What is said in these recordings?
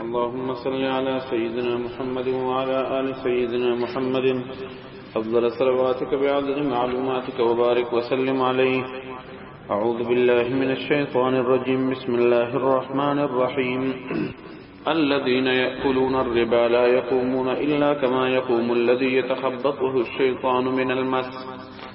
اللهم صل على سيدنا محمد وعلى آل سيدنا محمد أفضل صلواتك بعدد معلوماتك وبارك وسلم عليه أعوذ بالله من الشيطان الرجيم بسم الله الرحمن الرحيم الذين يأكلون الربا لا يقومون إلا كما يقوم الذي يتخبطه الشيطان من المس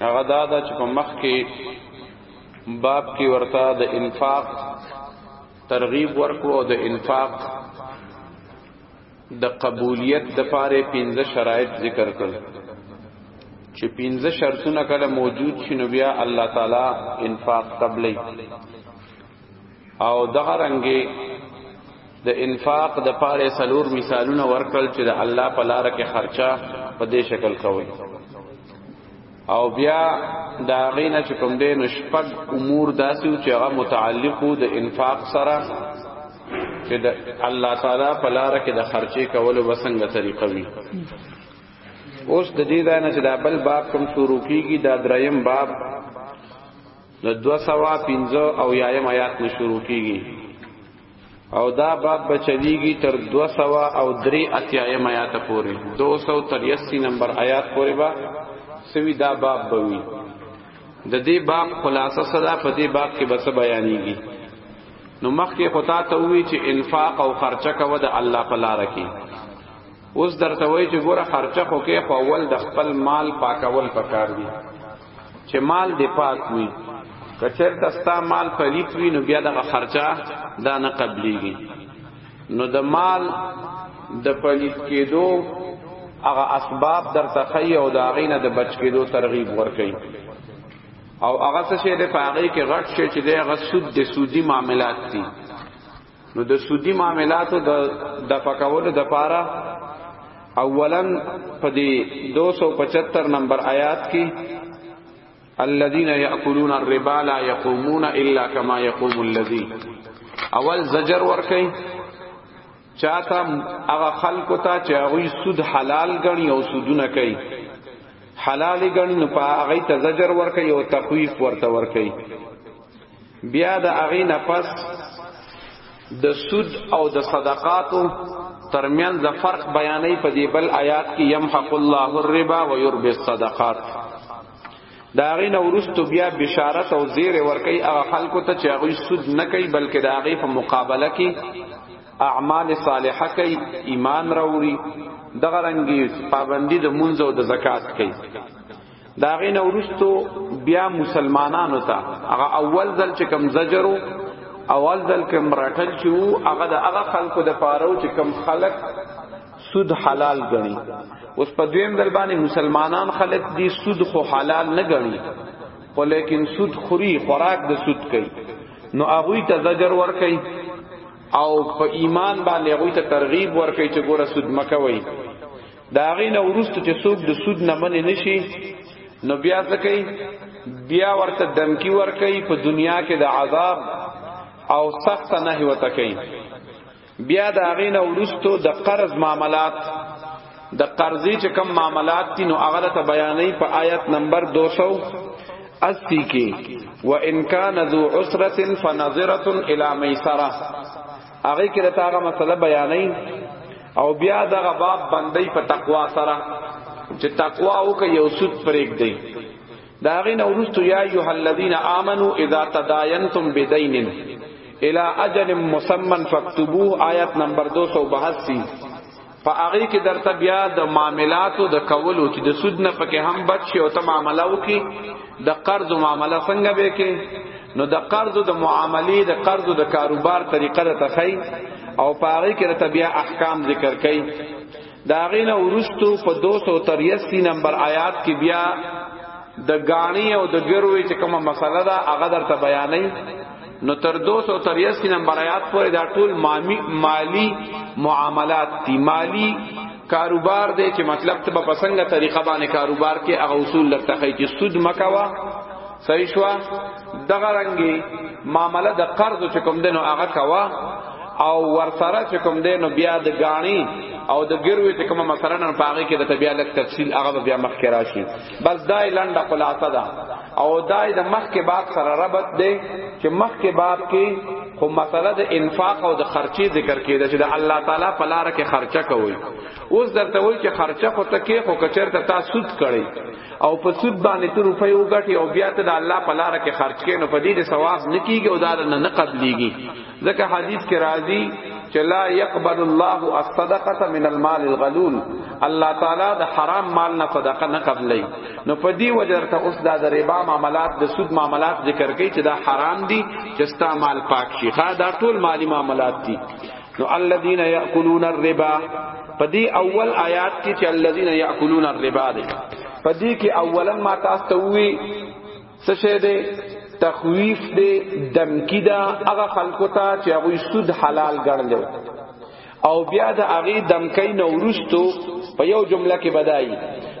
هغه دا دا چې په مخ کې باب کې ورته د انفاق ترغیب ورکو او د انفاق د قبولیت د پاره 15 شرایط ذکر کړل چې 15 شرطونه کله موجود شنو بیا الله تعالی انفاق قبلې او دغه رنګي د انفاق د پاره سلور مثالونه ورکړل چې د الله په لار کې خرچه په دې شکل کوي او بیا دا غینه چې کوم دې نشپد امور داسې چې هغه متعلق د انفاق سره چې د الله تعالی په لار کې د خرچې کولو وسنګ طریقه وي اوس د دې ځای نه چې دا بل باب کوم شروع کیږي دا دریم باب د دو سوا پنځه او یایم آیات نه شروع کیږي او دا باب بچلیږي تر دو سوا او درې اتیایم آیات پورې 283 نمبر آیات پورې با سوی دا باب بوي د دې باب خلاصه صدا په دې باب کې بس بیانېږي نو مخکې خطا ته وی چې انفاق او خرچه کوه د الله په لار کې اوس درته وی چې ګوره خرچه خو کې په اول د خپل مال پاکول پکار دي چې مال دی پاک وي کچر تستا مال پلیت وي نو بیا دغه خرچه دا نه قبليږي نو د مال د پلیت کېدو هغه اسباب در تخی او دا غینه د بچ کېدو ترغیب ورکړي او هغه څه چې د پاغي کې غټ شي چې د غسود د سودی معاملات دي نو د سودی معاملاتو د دفع کولو د پاره اولا په دې 275 نمبر آیات کې الذين ياكلون الربا لا يقومون الا كما يقوم الذي اول زجر ورکي چاته هغه خلکو ته چې هغه سود حلال غني او سودونه کوي حلال غني نو په هغه ته زجر ورکي او تخويف ورته ورکي بیا د هغه نه پس د سود او د صدقاتو ترمن د فرق بیانې په دې بل آیات کې یمحق الله الربا ويربي الصدقات دا غین ورستو بیا بشارت او زیر ورکی هغه خلکو ته چې هغه سود نه کوي بلکې دا غي په مقابله کې اعمال صالحه کوي ایمان راوړي دغه رنګي پابندي د منځ او د زکات کوي دا غي نو ورستو بیا مسلمانانو ته هغه اول ځل چې کم زجرو اول ځل کې مرټل چې وو هغه د هغه خلکو د پاره چې کم خلک سود حلال غني اوس په دویم ځل باندې مسلمانان خلک دي سود خو حلال نه غني خو لیکن سود خوري خوراک د سود کوي نو هغه ته زجر ور کوي او په ایمان باندې هغه ته ترغیب ور کوي چې ګوره سود مکوي دا غینه ورست چې څوک د سود نه منې نشي نو بیا څه کوي بیا ورته دمکی ور کوي په دنیا کې د عذاب او سخت نه وته کوي بیا دا غینه ورستو د قرض معاملات د قرضې چې کم معاملات دي نو هغه ته بیانې په آیت نمبر 280 کې وان کان ذو عسره فنظره الی میسره هغه کې راته هغه مسله بیانې او بیا دغه باب باندې په تقوا سره چې تقوا او کې یو سود پرېګ دی دا غي نو ورستو یا ایه الذین آمنو اذا تداینتم بدین الی اجل مسمن فاكتبوه آیت نمبر 282 په هغه کې درته بیا د معاملاتو د کولو چې د سود نه پکې هم بچ شي او ته معامله وکي د قرض معامله څنګه به کې نو د قرض د معاملې د قرض د کاروبار طریقه د تخی او په هغه کې درته بیا احکام ذکر کړي دا غینه ورستو په 283 نمبر آیات کې بیا د غاڼي او د ګروي چې کومه مسله ده هغه درته بیانې نو تر 283 نمبر آیات پورې دا ټول مالی معاملات دي مالی کاروبار دی چې مطلب ته په څنګه طریقه باندې کاروبار کې هغه اصول لرته خی چې سود مکوا صحیح شو دغه رنګي معاملې د قرض چې کوم دینو هغه کوا او ورسره چې کوم دینو بیا د غاڼي او د ګروي چې کومه مثلا په هغه کې د بیا لک تفصیل هغه بیا مخکې راشي بس دای لنډه خلاصه ده او دای د مخ کې باب سره ربط دی چې مخ کې باب کې خو مسله د انفاق او د خرچي ذکر کیده چې د الله تعالی په لار کې خرچه کوي اوس درته وایي چې خرچه خو تکي خو کچرته تا سود کړي او په سود باندې ته روپۍ وګټي او بیا ته د الله په لار کې خرچ کینو په دې ثواب نکیږي او دا نه قبليږي ځکه حدیث کې راځي چې لا يقبل الله الصدقه من المال الغلول الله تعالی د حرام مال نه صدقه نه قبلې نو په دې وجه ته اوس دا د ربا معاملات د سود معاملات ذکر کوي چې دا حرام دي چې ستا مال پاک شي خا دا ټول مالی معاملات دي نو الذين ياكلون الربا په دې اول آیات کې چې الذين ياكلون الربا دي په دې کې اولن ما تاسو ته وی څه شه دې تخویف دې دمکی دا هغه خلکو ته چې هغه سود حلال ګڼلو او بیا د هغه دمکی نورستو په یو جمله کې بدایي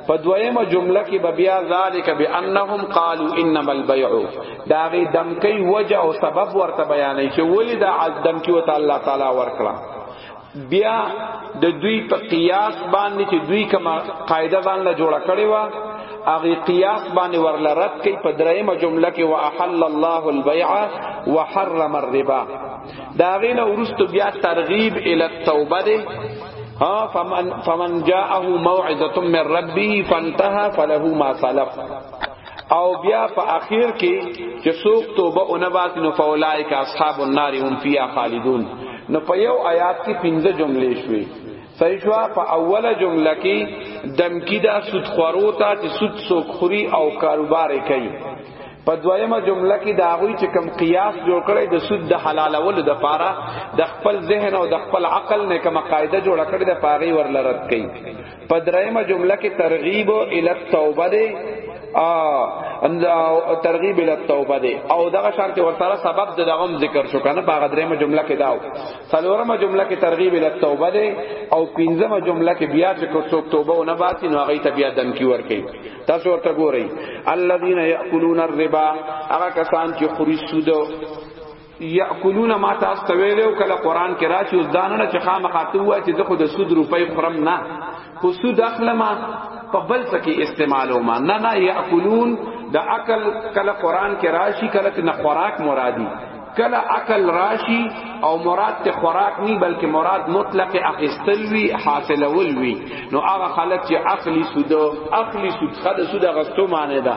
په دویمه جمله کې به بیا ذالک بانهم قالوا انما البيع دا غي دمکی وجه او سبب ورته بیانې چې ولې دا عزم کې وته الله تعالی ورکړه بیا د دوی په قیاس باندې چې دوی کومه قاعده ځان له جوړه کړې و هغه قیاس باندې ورل رد کړي په درېمه جمله کې واحل الله البيع وحرم الربا دا غینه ورستو بیا ترغیب ال التوبه ده ها فمن فمن جاءه موعظه من ربه فانتهى فله ما سلف او بیا په اخیر کې چې څوک توبه اون باس نو فولای کا اصحاب النار هم فیا خالدون نو په یو آیات کې پنځه جملې شوې صحیح شو په اوله جمله کې دمکی دا سود خورو ته چې سود سوک خوري او کاروبار کوي په دویمه جمله کې دا غوي چې کم قیاس جوړ کړي د سود د حلالولو د پاره د خپل ذهن او د خپل عقل نه کوم قاعده جوړ کړي د پاغي ورلرت کوي په درېمه جمله کې ترغیب ال التوبه دی او ترغیب ال التوبه دی او دغه شانت ورسره سبب د دغم ذکر شو کنه په درېمه جمله کې داو څلورمه جمله کې ترغیب ال التوبه دی او پنځمه جمله کې بیا چې کو څوک توبه و نه باسي نو هغه ته بیا دمکی ور کوي تاسو ورته ګورئ الذين ياكلون الربا هغه کسان چې خوري سود یاکلون ما تاسو ته ویلو کله قران کې راشي اوس دانه چې خامخا ته وای چې زه د سود روپۍ خورم نه خو سود اخلم په بل څه کې استعمالو ما نه نه یاکلون د عقل کله قران کې راشي کله نه خوراک مرادي کله عقل راشي او مراد ته خوراک نی بلکې مراد مطلق اخستل وی حاصلول وی نو هغه خلک چې عقلی سود عقلی سود خد سود غستو معنی ده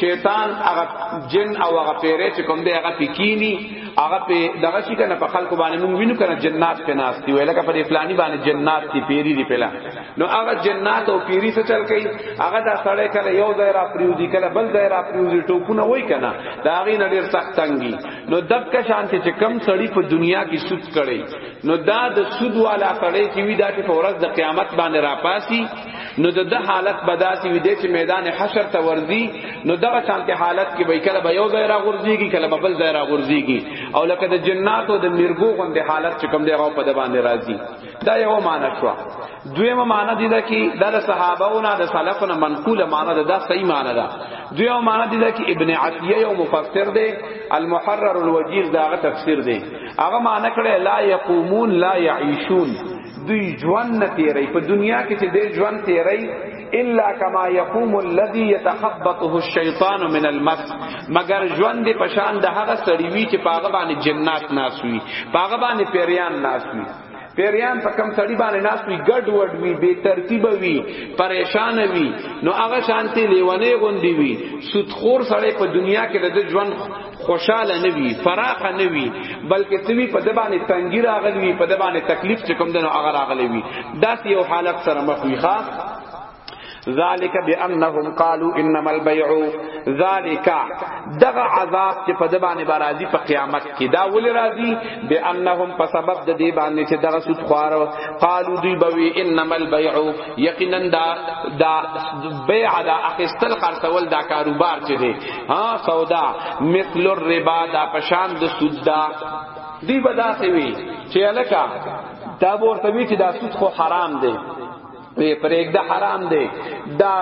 شیطان هغه جن او هغه پیره چې کوم دی هغه پکینی هغه په دغه شي کنه په خلکو باندې مونږ وینو کنه جنات په ناس دی ویلکه په فلانی باندې جنات دی پیری دی پلا نو هغه جنات او پیری څه چل کوي هغه دا سړی کله یو ځای را پریودي کله بل ځای را پریودي ټوپونه وای کنه دا غي نړیر سخت تنګي نو دب کا شانته چې کم سړی په دنیا کې سود کړي نو دا د سود والا کړي چې وی دا چې په ورځ د قیامت باندې را پاسي نو د ده حالت بداسي وي چې میدان حشر ته ورځي نو دغه شانته حالت کې به کله به یو ځای را غورځيږي کله به بل ځای را غورځيږي او لکه د جناتو د مرګو غوندې حالت چې کوم دی هغه په د باندې راځي دا یو معنی شو دویمه معنی دی دا چې د صحابه او نه د سلفونو منقوله معنی ده دا صحیح معنی ده دویمه معنی دی دا چې ابن عطیه یو مفسر دی المحرر الوجیز داغه تفسیر دی هغه معنی کړه لا یقومون لا یعیشون دوی ژوند نه تیری په دنیا کې چې دوی ژوند تیری الا کما یقوم الذی یتخبطه الشیطان من المس مگر ژوند په شان د هغه سړی وی چې پاغه باندې جنات ناسوي پاغه باندې پیریان ناسوي پیریان په کم سړی باندې ناس وی ګډ وډ وی بے ترتیب وی پریشان وی نو هغه شانتی لیونه غوندی وی سود خور سړی په دنیا کې د ژوند خوشاله نه وي فراخ نه وي بلکې توی په دبانې تنګی راغلی وي په دبانې تکلیف چې کوم دنو هغه راغلی وي دا یو حالت سره مخ وي ښا ذالک بانهم قالوا انما البيع ذالک دغه عذاب چې په دبانې برازي په قیامت کې دا ول راضي بانهم په سبب د دې باندې چې دغه سود خوارو قالوا دی بوي انما البيع یقینا دا دا بیع دا اخستل خرڅول دا کاروبار چې دی ها سودا مثل الربا دا پشان د سودا دی بداسې وی چې الکا دا ورته وی چې دا سود خو حرام دی وی پرېګ دا حرام دی دا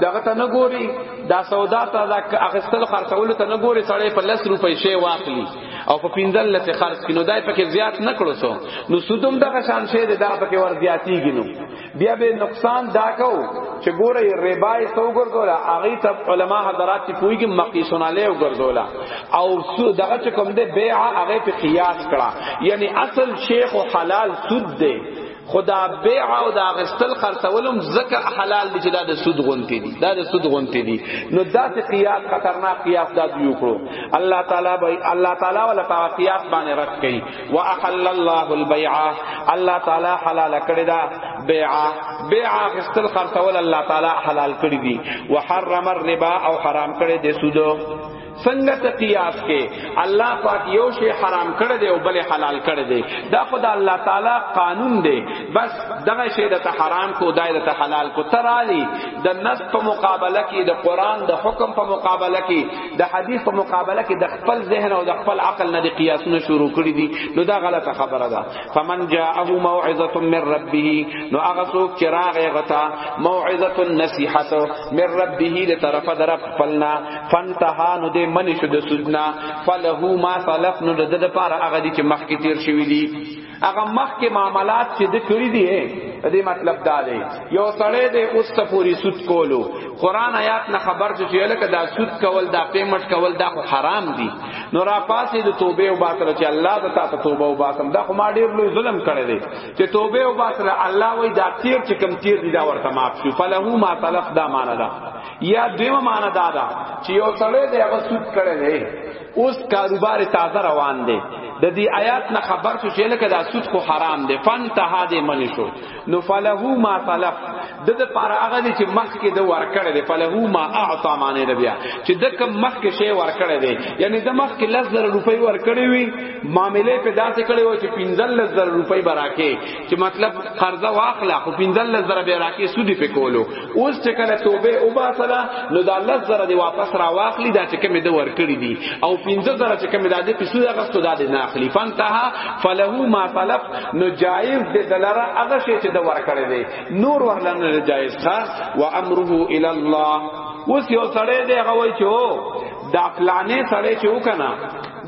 دغه ته نه ګوري دا سودا ته دا اخستل خرڅول ته نه ګوري سړی په 10 روپۍ شی واخلي او په پینځل لته خرج کینو دای پکې زیات نکړو سو نو سودم دغه شان شه ده دا پکې ور زیاتیږي نو بیا به نقصان دا کو چې ګوره ربا یې سو ګرځولا هغه ته علما حضرات چې کوی کې مقیسون علی ګرځولا او سو دغه چې کوم دې بیع هغه په قیاس کړه یعنی اصل شیخ او حلال سود دی خدا بیع او دا غستل خرڅولم زکه حلال دي چې دا د سود غونتی دي دا د سود غونتی دي نو دا ته قیاس خطرناک قیاس دا دی وکړو الله تعالی به الله تعالی ولا قیاس باندې رد کړي واحل الله البيع الله تعالی حلال کړی دا بیع بیع غسل خرڅول الله تعالی حلال کړی دی وحرم الربا او حرام کړی دی سود څنګه ته قیاس کې الله پاک یو شی حرام کړی دی او بل حلال کړی دی دا خدای الله تعالی قانون دی بس دغه شی د حرام کو دایره ته حلال کو ترالی د نص په مقابله کې د قران د حکم په مقابله کې د حدیث په مقابله کې د خپل ذهن او د خپل عقل نه د قیاسونه شروع کړی دي نو دا غلطه خبره ده فمن جاءه موعظه من ربه نو هغه څوک چې راغی غتا موعظه نصیحت من ربه له طرفه در خپلنا فانتها نو دې منی شو د سجنا فله ما سلف نو د لپاره هغه دي چې مخکې تیر شوی دي هغه مخکې معاملات چې د کړی دی دې مطلب دا دی یو سړی دې اوس ته پوری سود کولو قران آیات نه خبر چې لکه دا سود کول دا پیمنٹ کول دا حرام دی نو را پاسې د توبه او باطل چې الله د تاسو توبه او باطل دا خو ما ډیر لوی ظلم کړی دی چې توبه او باطل الله وای دا تیر چې کم تیر دی دا ورته معاف شو فلهو ما تلف دا معنا دا یا دیمه معنا دا دا چې یو سړی دې هغه سود کړی دی اوس کاروبار تازه روان دی د دې آیات نه خبر شو چې لکه دا سود خو حرام دی فن ته دې من شو نو فله ما طلب د د پار هغه دي چې مخ کې د ورکړې دی فله ما اعطا معنی دی بیا چې د کم مخ کې شی ورکړې دی یعنی د مخ کې 10000 روپۍ ورکړې وي معاملې په داسې کړې و چې 15000 روپۍ براکه چې مطلب قرضه واخلا خو 15000 به راکه سودی په کولو اوس چې کله توبه او باسلا نو دا لس زره دی واپس را واخلی دا چې کوم دی ور کړی دی او 15 زره چې کوم دی په سودا غستو دا دی نه اخلی فانتها فله ما طلب نو جایز دی دلاره هغه شی چې د ور کړی دی نور ورلنه جایز ښا و امره الی الله اوس یو سړی دی هغه وای چې دا پلانې سړی چې وکنه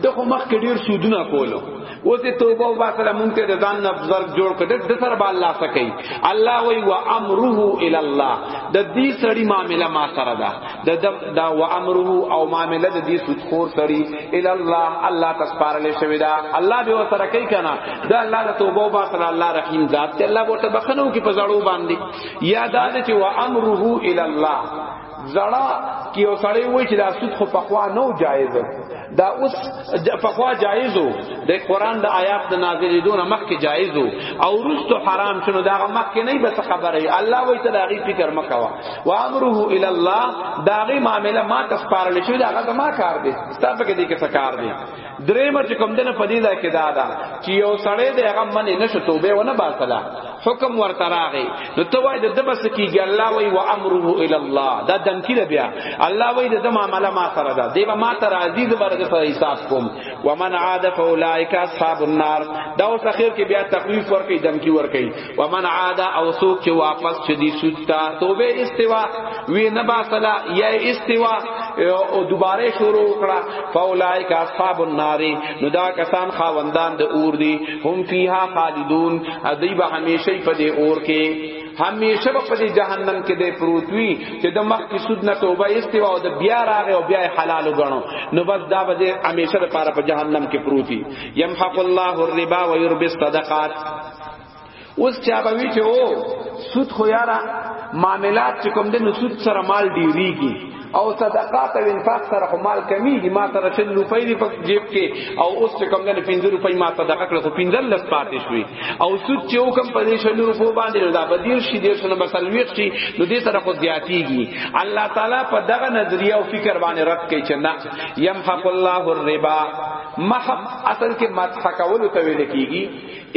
دغه مخ کې ډیر سودونه کولو اوس توبه واسره مونږ ته ځان نه بزرگ جوړ کړ د سر با الله سکی الله وی و امره الی الله د دې سړی معاملې ما سره ده د دا و امره او معاملې د دې سود خور سړی الی الله الله تسپارل شوی دا الله به وسره کوي کنه دا الله د توبه واسره الله رحیم ذات ته الله ورته بخنو کی په زړو باندې یاد ده چې و امره الی الله زړه کې یو سړی وای چې دا سود خو په خوا نه جایز دا اوس په خوا جایز وو د قران د آیات د نازلې دون مخکې جایز وو او رستو حرام شنو دا مخکې نه به خبره الله وای ته دا غي فکر مکوا و امره ال الله دا غي معاملې ما تسپارل شو دا غي ما کار دي ستاسو کې دې کې څه کار دي درېمه چې کوم دنه پدیدا کې دا ده چې یو سړی د هغه منې نشو توبه ونه باسلا حکم ورته راغی نو ته وای د دبس کیږي الله وای و امره ال الله دا دمکی ده بیا الله وای د دما عمل ما سره ده دیبه ما تر عزیز برګه سره حساب کوم ومن عاد فاولائک اصحاب النار دا اوس اخر کې بیا تخفیف ورکې دمکی ورکې ومن عاد او سوک چې واپس چې دی سود تا توبه استوا وی نه باسلا یا استوا او دوباره شروع کړه فاولائک اصحاب النار نو دا کسان خاوندان د اور دی هم فیها خالدون ادی به همیشه په دې اور کې همیشه په دې جهنم کې دې پروت وي چې د مخ کې سود نه توبه استوا او د بیا راغه او بیا حلال وګڼو نو بس دا به همیشه لپاره په جهنم کې پروت وي يمحق الله الربا ويربي الصدقات اوس چا بوي چې او سود خو یارا معاملات چې کوم د سود سره مال ډیریږي او صدقات او انفاق سره خو مال کمیږي ما سره شل روپۍ دی په جیب کې او اوس چې کوم د 15 روپۍ ما صدقه کړ خو 15 لس پاتې شوې او سود چې وکم په دې شل روپو باندې دا بدیر شي دیر شنه بسلويخ شي نو دې سره خو زیاتیږي الله تعالی په دغه نظریه او فکر باندې رد کوي چې نه يمحق الله الربا محق اصل کې مدح کول ته ویل کیږي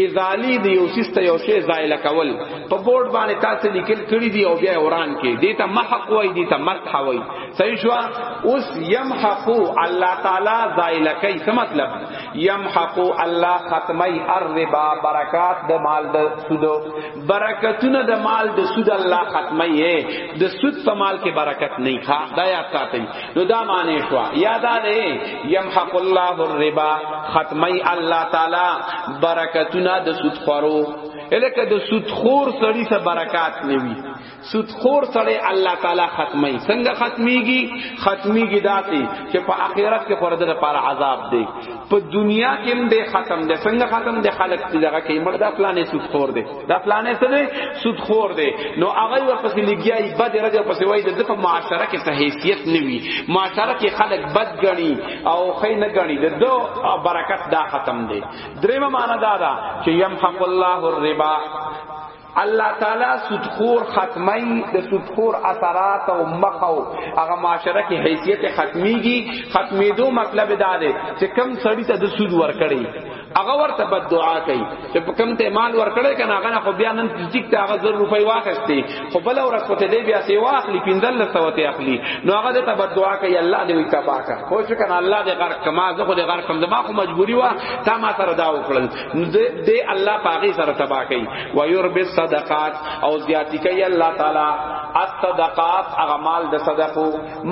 ازالی دی یو سیسته یو شی زایل کول په بورډ باندې تاسو لیکل کړی دی او بیا وران کې دی ته محق وای دی ته مسح وای صحیح شو اوس یمحق الله تعالی زایل کوي څه مطلب یمحق الله ختمی الربا برکات د مال د سود برکتونه د مال د سود الله ختمی د سود په مال کې برکت نه ښه دا یاد ساتئ نو دا معنی شو یاد ده یمحق الله الربا ختمی الله تعالی برکتونه د سود خورو الکه د سود خور سړی سره برکات نیوی سود خور سړی الله تعالی ختمی څنګه ختمیږي ختمیږي داسې چې په آخرت کې پر دغه پر عذاب دی په دنیا کې هم به ختم دی څنګه ختم دی خلق دغه کې مردا پلانې سود خور دی دا پلانې څه دی سود خور دی نو هغه ورپسې لګیای بد رجب پسې وای د په معاشره کې څه حیثیت نه وي معاشره کې خلک بد غني او خې نه غني د دو برکت دا ختم دی دریمه معنا دا ده چې یمحق الله الربا الله تعالی سودخور ختمی د سودخور اثرات او مخ او هغه معاشره کې حیثیت ختمیږي ختمیدو مطلب دا دی چې کم سړی ته د سود ورکړي هغه ورته بد دعا کوي چې په کم ته مال ورکړې کنه هغه نه خو بیا نن ټیک ته هغه 100 روپۍ واخستې خو بل ورځ پته دی بیا سی واخلي پیندل سوته اخلي نو هغه ته بد دعا کوي الله دې وي تبا کا خو شو کنه الله دې غرق کما زه خو دې غرق کم دما خو مجبوری وا تا ما سره دا وکړل نو دې الله پاغي سره تبا کوي و يرب الصدقات او زیاتی کوي الله تعالی الصدقات اغمال د صدقو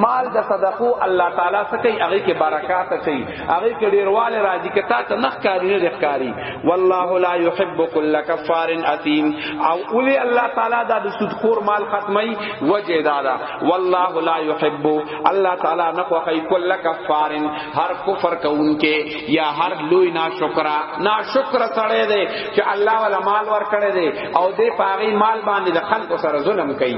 مال د صدقو الله تعالی سکی هغه کې برکات اچي هغه کې ډیرواله راځي کې تا ته نخ کاری نه ښکاری والله لا يحب كل كفار اثيم او اولی الله تعالی دا د سود خور مال ختمي وجه دادا والله لا يحب الله تعالی نه خو کوي کل کفار هر کفر کوونکې یا هر لوی ناشکر ناشکر سره دی چې الله ولا مال ور کړی دی او دې پاغي مال باندې د خلکو سره ظلم کوي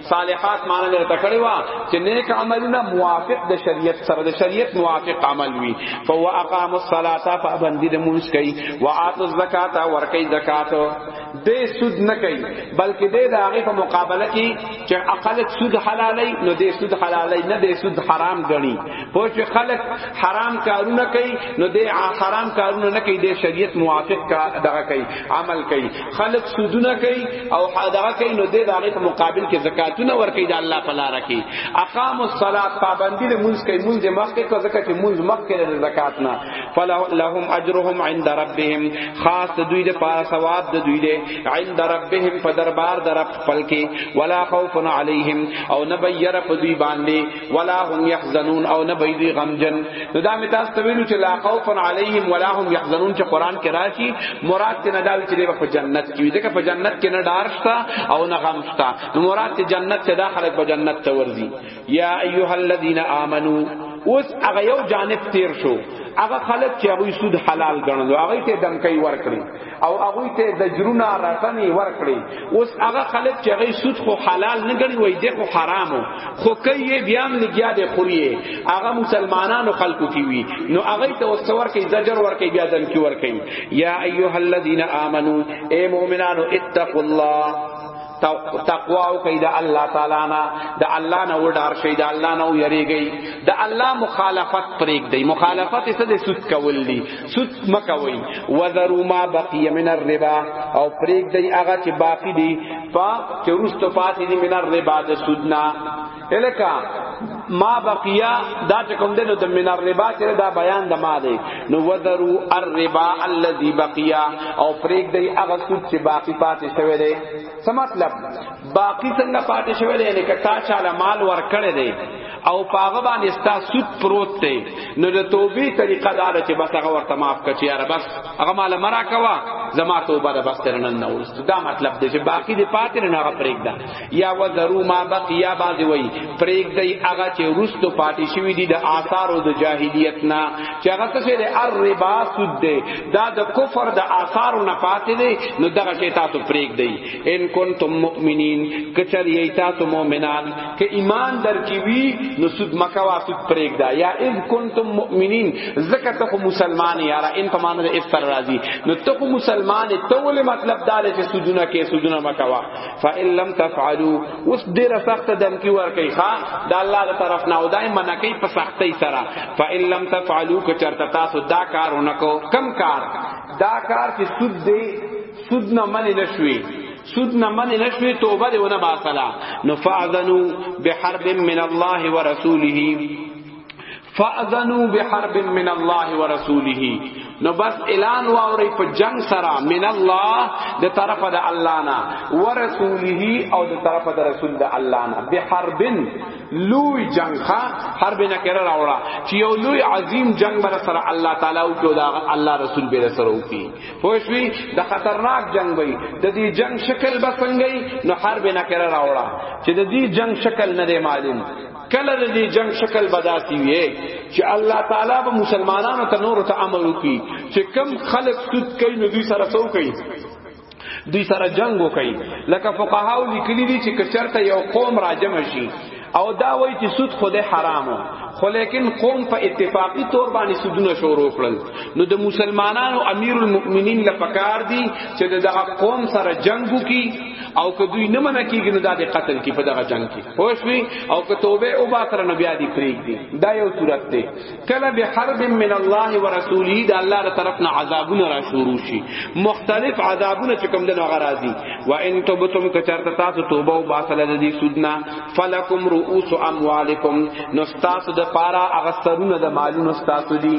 صالحات معنی نه تکړه وا چې نیک عملونه موافق د شریعت سره د شریعت موافق عمل وي فهو اقام الصلاه فابندی د مونږ کوي وعات الزکات ور کوي زکات دې سود نه کوي بلکې دې د هغه په مقابله کې چې اقل سود حلالي نو دې سود حلالي نه دې سود حرام غني په چې خلک حرام کارونه کوي نو دې حرام کارونه نه کوي دې شریعت موافق کا دغه کوي عمل کوي خلق سودونه کوي او حدغه کوي نو دې دغه په مقابل کې زکاتونه ورکړي د الله په لار کې اقام الصلاه پابندي د مونږ کوي مونږ د مخ کې کو زکات چې مونږ مخ کې د زکات نه فلهم اجرهم عند ربهم خاص دوی د پاره ثواب د دوی دی عند ربهم په دربار در خپل کې ولا خوف علیهم او نه بیر په دوی باندې ولا هم يحزنون او نه بيدي غمجن نو دا می تاسو ته ویلو چې لا خوف عليهم ولا هم يحزنون چې قران کې راشي مراد ته نه دا چې دی په جنت کې وي ځکه په جنت کې نه ډار شته او نه غم شته نو مراد ته جنت ته داخله په جنت ته ورځي یا ايها الذين امنو اوس هغه یو جانب تیر شو هغه خلک چې هغه سود حلال ګڼل هغه ته دمکې ورکړي او هغه ته زجرونه رټنی ورکړي اوس هغه خلک چې هغه سود خو حلال نه ګڼي وای دی خو حرامو خو کوي بیا هم لګیا دی خوري هغه مسلمانانو خلکو کی وی نو هغه ته اوس ور کوي زجر ور کوي بیا دن کی ور کوي یا ایها الذین آمنو اے مؤمنانو اتقوا الله تقوا او کید الله تعالی نه د الله نه وډار شي د الله نه یریږي د الله مخالفت پرېګ دی مخالفت څه د سود کول دی سود مکوي وذرو ما بقی من الربا او پرېګ دی هغه چې باقی دی پا چې روستو پاتې دی من الربا د سودنا الکا ما بقیا دا کوم دنو د من الربا چې دا بیان د ما دی نو وذرو الربا الذي بقیا او پریک دی هغه سود چې باقی پاتې شوی دی څه مطلب باقی څنګه پاتې شوی دی یعنی کتا چاله مال ور کړی دی او پاغه باندې ستا سود پروت دی نو د توبې طریقه دا چې بس هغه ورته معاف کړي یاره بس هغه مال مرا کوا زما توبه ده بس ترنن نه ورست دا مطلب دی چې باقی دی پاتې نه هغه پریک ده یا وذرو ما بقیا باز وی پریک دی هغه چې رستو پاتې شوی دی د آثارو د جاهلیت نه چې هغه څه دی الربا سود دی دا د کفر د آثارو نه پاتې دی نو دغه شی تاسو پریک دی ان کنتم مؤمنین کچر یی تاسو مؤمنان ک ایمان در کی وی نو سود مکوا سود پریک دا یا ان کنتم مؤمنین زکه ته مسلمان یارا ان په معنی د افطر راضی نو ته مسلمان ته ول مطلب دا چې سودونه کې سودونه مکوا فإن لم تفعلوا اوس ډیر سخت دمکی ورکی ها دا الله تعالی طرف نه ودای منکی په سختۍ سره فإن لم تفعلوا که چرته تاسو دا کار ونکو کم کار دا کار چې سود دی سود نه منی نشوي سود نه من نشوی توبه دی ونه باطلا نفعذنو بحرب من الله ورسوله فاذنوا بحرب من الله ورسوله نو بس اعلان واوري په جنگ سره من الله د طرفه د الله نه ورسوله او د طرفه د رسول د الله نه بحرب لوی جنگ ها حرب نه کړه راوړه چې یو لوی عظیم جنگ بر سره الله تعالی او کو دا الله رسول به سره وکي پوښوي د خطرناک جنگ وي د دې جنگ شکل بسنګي نو حرب نه کړه راوړه چې د دې جنگ شکل نه دی معلوم کله د دې جنگ شکل بداسي وي چې الله تعالی به مسلمانانو ته نور ته امر وکړي چې کم خلق سود کوي نو دوی سره څو کوي دوی سره جنگ وکړي لکه فقهاو لیکلي دي چې کچرته یو قوم راجم شي او دا وایي چې سود خوده حرامو خو لیکن قوم په اتفاقی طور باندې سودونه شروع کړل نو د مسلمانانو امیر المؤمنین لپکار دی چې دغه قوم سره جنگ وکي او که دوی نه منه کیږي نو دا د قتل کی په دغه جنگ کې خوشوي او که توبه او باطل نو بیا دی پریک دی دا یو صورت دی کله به حرب من الله ورسوله دا الله تر طرف نه عذابونه را شروع شي مختلف عذابونه چې کوم دنو غرازي و ان توبتم که چرته تاسو توبه او باطل د دې سودنا فلکم رؤوس اموالکم نو تاسو د پارا اغسرونه د مالونو تاسو دی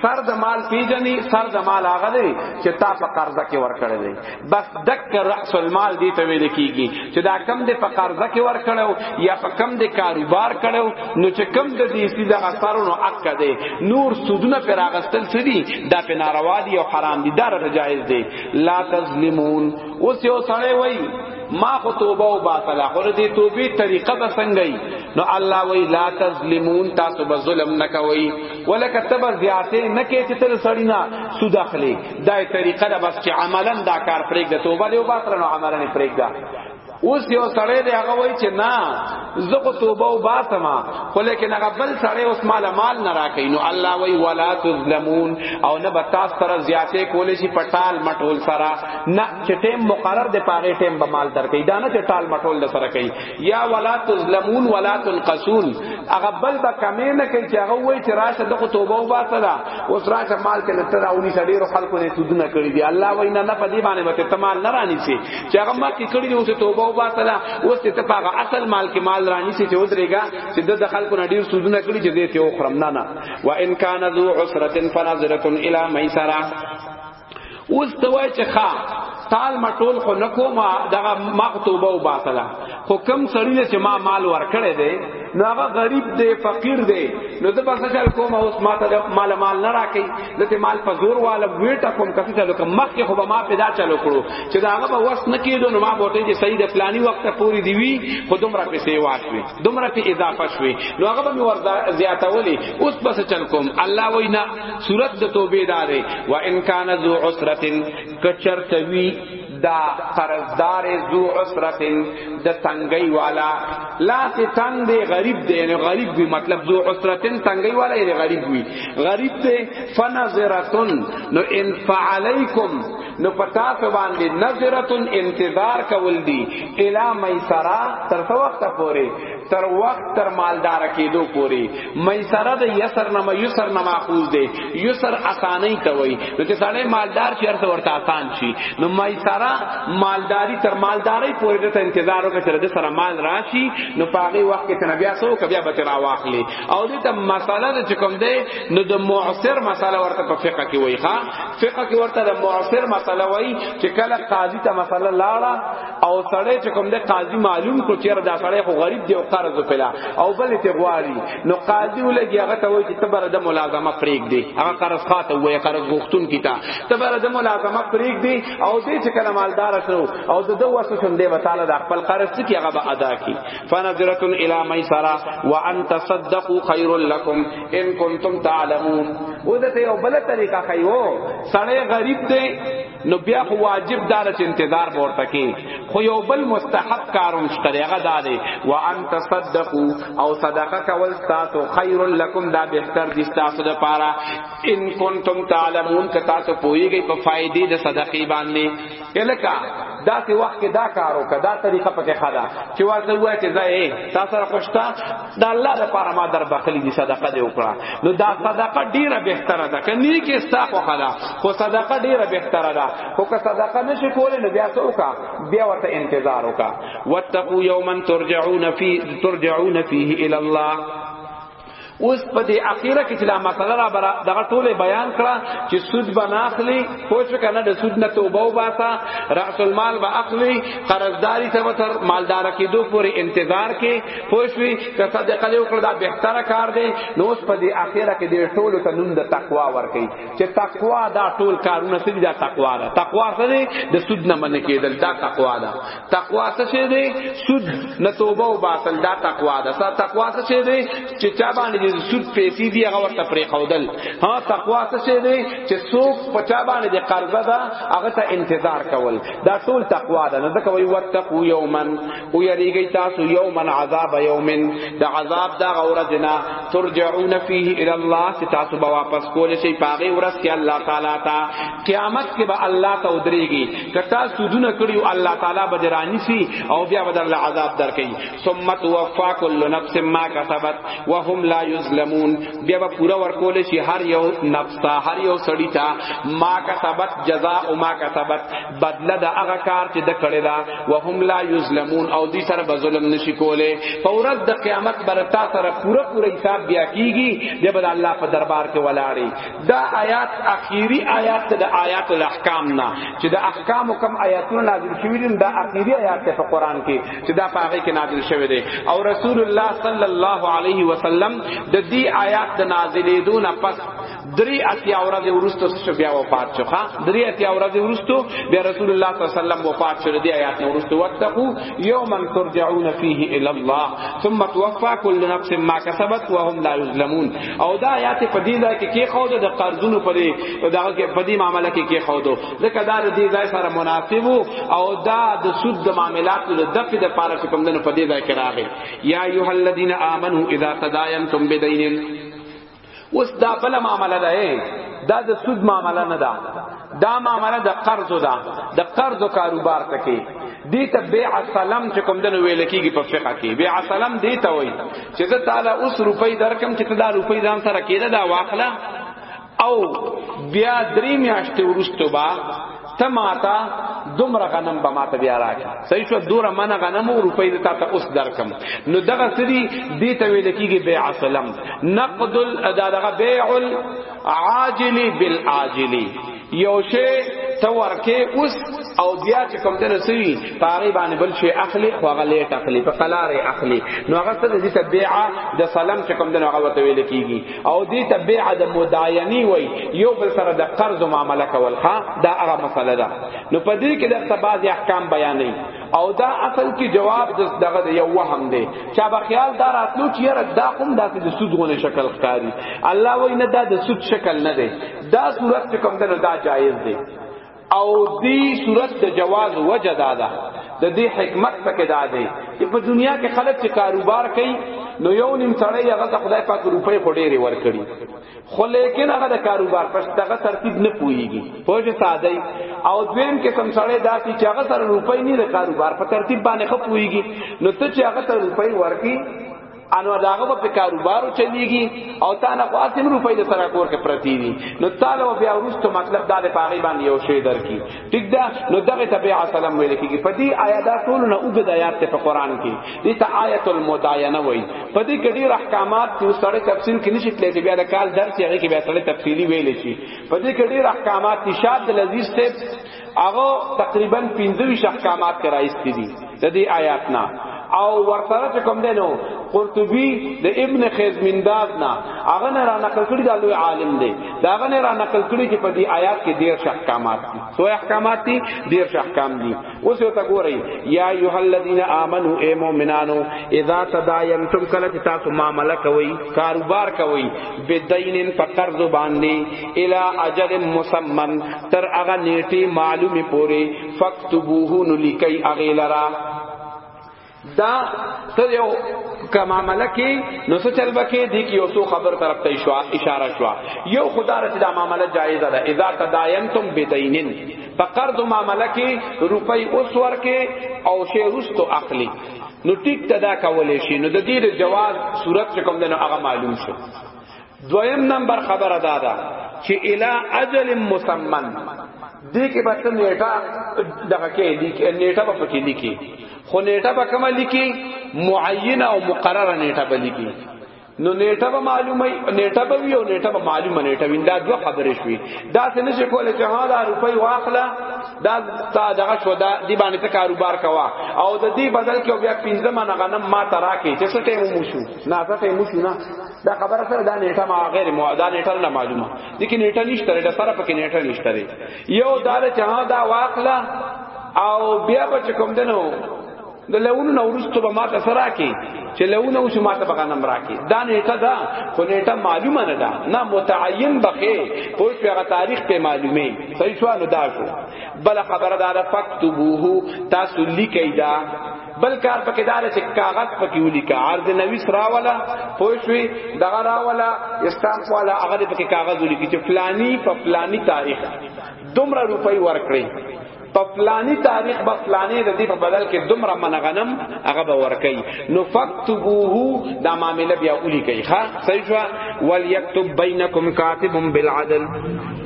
سر د مال پیجنې سر د مال هغه دی چې تا په قرضه کې ورکړی دی بس دک راس المال دی ته ویل کیږي چې دا کم دی په قرضه کې ورکړو یا په کم دی کاروبار کړو نو چې کم د دې سي د اثرونو حق دی نور سودونه پر اغستل سړي دا په ناروا دی او حرام دی دا رته جایز دی لا تظلمون اوس یو سړی وای ما خو توبه او باطلا خو دې توبې طریقه بسنګي نو الله وی لا تظلمون تاسو به ظلم نکوي ولکه تب زیاته نه کې چې تر سړی نه سود اخلي دا طریقه ده بس چې عملا دا کار پرېګ ده توبه دی او بس رانو عملا نه پرېګ ده اوس یو سړی دی هغه وای چې نه زه خو توبه او باسما خو لیکن هغه بل سړی اوس مال مال نه راکې نو الله وای ولا تظلمون او نه به تاسو سره زیاتې کولې شي پټال مټول سره نه چې ټیم مقرر دی پاره ټیم به مال درکې دا نه چې ټال مټول سره کوي یا ولا تظلمون ولا تنقصون هغه بل به کمې نه کوي چې هغه وایي چې راشه دغه توبه و باسه دا اوس راشه مال کې نتر او ني سړي خلکو دې سودونه کړی دی الله وایي نه نه په دې باندې به ته مال نه رانی سي چې هغه ما کې کړی دی اوس توبه و باسه دا اوس ته په هغه اصل مال کې مال رانی سي چې ودرېګا چې د خلکو نه ډیر سودونه کړی چې دې ته وخرم نه نه وان کان ذو عسره فنظره الی میسره اوس ته وای چې ښا تال مټول خو نکو ما دغه مغتوبه او باطلا خو کم سړی چې ما مال ورکړې دی نو هغه غریب دی فقیر دی نو ته بس چل کوم اوس ما ته مال مال نه راکې لته مال په زور والا ویټه کوم کفي چلو کوم مخ خو به ما پیدا چلو کړو چې دا هغه به وس نه کېدو نو ما بوته چې سید پلانی وخت پوری دی وی خو دومره پیسې واښوي دومره په اضافه شوي نو هغه به ور زیاتولې اوس بس چل کوم الله وینا صورت د توبې دارې و ان کان ذو عسرتن کچرتوی دا قرضدار ذو عسرتن د تنگي والا لاس تنگ دی غریب دی یعنی غریب وی مطلب ذو عسرتن تنگي والا یعنی غریب وی غریب دی فنظرتن نو ان فعلیکم نو پتا ته باندې نظرتن انتظار کول دی الی میسرا تر څو وخت پورې تر وخت تر مالدار کېدو پوري مېسره د یسر نه مېسر نه ماخوذ دی یسر اسانۍ ته وای نو چې سړی مالدار شي ارته ورته آسان شي نو مېسره مالداری تر مالداري پوري د انتظار وکړي تر دې سره مال راشي نو پاغي وخت کې تنه بیا سو کبیا به تر واخلي او دې ته مساله د کوم دی نو د معسر مساله ورته په فقہ کې وای ښا فقہ کې ورته د معسر مساله وای چې کله قاضي ته مساله لاړه او سړی چې کوم د قاضي معلوم کو چیر دا سړی خو غریب دی او قرض پیلا او بل ته غواړي نو قاضي ولګي هغه ته وایي چې تبر د ملازمه پریک دی هغه قرض خاطه وایي قرض غوښتون کیتا تبر د ملازمه پریک دی او دې چې کله مالدار شو او د دوه وسو شوم دی وتعالى د خپل قرض چې هغه به ادا کی فنظرت الی میسرا وان تصدقوا خیر لكم ان کنتم تعلمون ودته یو بل طریقه خیو سړی غریب دی نو بیا خو واجب دار چې انتظار ورته کې خو یو بل مستحب کارون شته هغه داري وان تصدقوا او صدقه کول تاسو خیر لکم دا بهتر دي تاسو د پاره ان کنتم تعلمون که تاسو پوهیږئ په فائدې د صدقې باندې الکه دا سی وخت کې دا کارو کدا طریقه پکې خدا چې ورته وای چې زای تاسو را خوشتا دا الله د پاره ما در بخلی دي صدقه دی وکړه نو دا صدقه ډیره بهتره ده کني کې ستا خو خلا خو صدقه ډیره بهتره ده خو که صدقه نشي کولای نو بیا څه وکا بیا ورته انتظار وکا واتقوا یوما ترجعون فی ترجعون فیه الی الله اوس په دې اخیره کې چې لا مسله را برا دغه ټوله بیان کړه چې سود بناخلی پوښ کنه د سود نه توبه و باسا راس المال به اخلی قرضداری ته وتر مالدار کېدو پورې انتظار کې پوښوي که صدقه له وکړه دا بهتره کار دی نو اوس په دې اخیره کې دې ټولو ته نوم د تقوا ورکړي چې تقوا دا ټول کارونه سړي دا تقوا ده تقوا څه دی د سود نه منې کېدل دا تقوا ده تقوا څه شی دی سود نه توبه او باطل دا تقوا ده سا تقوا څه شی دی چې چا باندې سود پیسې دی هغه ورته پرې خودل ها تقوا څه شی دی چې څوک په چا باندې قرضه ده هغه ته انتظار کول دا ټول تقوا ده نو دا کوي وتقو یومن او یریږي تاسو یومن عذاب یومن د عذاب دا غورځنا ترجعون فيه الى الله چې تاسو به واپس کول شي پاغه ورځ کې الله تعالی تا قیامت کې به الله ته ودرېږي کتا سودونه کړیو الله تعالی به درانی سي او بیا به الله عذاب درکې ثم توفى كل نفس ما كسبت وهم لا يظلمون بیا به پورا ورکول شي هر یو نفس ته هر یو سړی ته ما کسبت جزاء ما کسبت بدله د هغه کار چې د کړی دا وهم لا یظلمون او دې سره به ظلم نشي کوله فورت د قیامت برتا سره پورا پورا حساب بیا کیږي د بل الله په دربار کې ولاړی دا آیات اخیری آیات د آیات الاحکام نه چې د احکام کم آیاتونه نازل شوی دي دا اخیری آیات په قران کې چې دا پاره کې نازل شوی دی او رسول الله صلی الله علیه وسلم د دې آیات د نازلې دون پس درې اتیا ورځې ورستو شو بیا وفات شو ها درې اتیا ورځې ورستو بیا رسول الله صلی الله علیه وسلم وفات شو دې آیات ورستو وتقو یوما ترجعون فیه الی الله ثم توفى كل نفس ما كسبت وهم لا یظلمون او دا آیات په دې ځای کې کې خو د قرضونو پرې دا کې په دې معاملې کې کې خو دو ځکه دا دې ځای سره مناسب او دا د سود د معاملات د دفع د پاره کوم دنه په دې ځای کې راغی یا ایه الذین آمنو اذا تداینتم بدین اوس دا بل معاملې ده دا د سود معاملې نه ده دا معاملې د قرض ده د قرض کاروبار تکي دې ته بیع سلام چې کوم دنو ویل کیږي په فقہ کې بیع سلام دې ته وایي چې زه تعالی اوس روپۍ درکم چې ته دا روپۍ ځان سره کېده دا واخله او بیا درې میاشتې ورستو با ته ماتا دومره غنم به ماته بیا راکې صحیح شو دوره منه غنم او روپۍ د تاسو اوس درکم نو دغه سری دې ته ویل کیږي بیع سلم نقد الاداره بیع العاجل بالعاجل یو شی ته ورکه اوس او بیا چې کوم دنه سوي پاره باندې بل شي اخلي خو هغه لیټ اخلي په قلاره اخلي نو هغه څه د دې بیع د سلام چې کوم دنه هغه وته ویل کیږي او دې ته بیع د مداینی وای یو بل سره د قرض معاملې کول ښا دا هغه مسله ده نو په دې کې د بعض احکام بیانې او دا اصل کې جواب د دغه د یو وهم دی چا به خیال دار اتلو چې یره دا کوم داسې د سود غونه شکل ښکاری الله وای نه دا د سود شکل نه دی دا صورت کوم ده دا جایز دی او دی صورت د جواز وجه دادا د دې حکمت پکې دادې چې په دنیا کې خلک چې کاروبار کوي نو یو نیم سړی هغه د خدای پاک روپۍ خډېری ورکړي خو لیکن هغه د کاروبار په ستغه ترتیب نه پويږي پوهه ساده او دویم کې سم سړی داسي چې هغه سره روپۍ نه د کاروبار په ترتیب باندې خپويږي نو ته چې هغه ته روپۍ ورکړي انو داغه په کاروبارو چلیږي او تا نه خو اسیم روپۍ د سره کور کې پرتی دي نو تعالی بیا ورستو مطلب دا د پاغي باندې یو شی درکې ټیک دا نو دغه تبع سلام ویل کېږي په دې آیات ټول نه وګد آیات ته په قران کې دې ته آیت المداینه وایي په دې کې ډېر احکامات چې سړی تفصیل کې نشي تللی بیا د کال درس یې کې بیا سړی تفصیلی ویل شي په دې کې ډېر احکامات نشاد لذیذ ته هغه تقریبا 25 احکامات کرایستی دي د دې آیات نه او ورسره کوم دینو قرطبی د ابن خزمنداد نه هغه نه را نقل کړی دا لوی عالم دی دا هغه نه را نقل کړی چې په دې آیات کې ډیر احکامات دي سو احکامات دي ډیر احکام دي اوس یو تا ګورئ یا ایه الذین آمنو ای مؤمنانو اذا تداینتم کله چې تاسو معاملې کوي کاروبار کوي بدینن فقرض باندې الی اجل مسمن تر هغه نیټه معلومه پوری فکتبوه نو لیکي هغه لرا دا ته یو کما ملکی نو څه چل بکې دی کې یو څو خبر طرف ته شو اشاره شو یو خدا رته دا معاملې جایزه ده اذا تداینتم بدینن فقرض ما ملکی روپی اوس ورکه او شی رستو اخلي نو ټیک تدا کولې شي نو د دې جواز صورت کوم نه هغه معلوم شو دویم نمبر خبره دادا چې الی اجل مسمن دې کې به څه نیټه دغه کې لیکي نیټه به پکې لیکي خو نیټه به کومه لیکي معینه او مقرره نیټه به لیکي نو نیټه به معلومه نیټه به ویو نیټه به معلومه نیټه ویندا دوه خبرې شوې دا څه نشي کولای چې ها دا روپۍ واخله دا تا دغه شو دا دی باندې ته کاروبار کوا او د دې بدل کې بیا 15 من غنم ما تراکه چې څه ټیم مو شو نه څه ټیم مو شو نه دا خبره سره دا نیټه ما غیر مو دا نیټه نه معلومه لیکن نیټه نشته دا سره پکې نیټه نشته یو دار چې ها دا واقلا او بیا به کوم دنو د لونو نو ورستو به ماته سره کی چې لونو اوس ماته به غنم راکی دا نیټه دا خو نیټه معلومه نه ده نه متعین بخې خو هغه تاریخ په معلومه صحیح شو نو دا شو بل خبره دا فکتبوه تاسو لیکئ دا بل کار پکې دار چې کاغذ پکې ولیکا عرض نویس راولا پوښوي دغه راولا استام والا هغه پکې کاغذ ولیکي چې فلانی په فلانی تاریخ دومره روپۍ ورکړي په فلانی تاریخ به فلانی د دې په بدل کې دومره من غنم هغه به ورکي نو فكتبوه دا معاملې بیا ولي کوي ها صحیح وا وليكتب بينكم كاتب بالعدل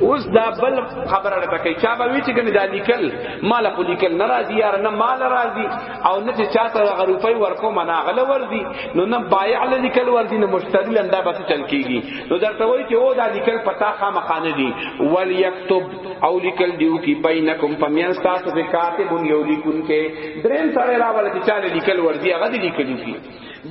اوس دا بل خبره ده کې چا به وی چې کنه دا لیکل مال په لیکل ناراضي یار نه مال راضي او نه چې چاته غروپي ورکو منا غل وردي نو نه بایع له لیکل وردي نه مشتری لنده به چل کیږي نو درته وای چې او دا لیکل پتا خامخانه دي ول یكتب او لیکل دیو کی بینکم پمیان تاسو کې کاتب یو لیکون کې درین سره راول چې چا لیکل وردي هغه لیکل کی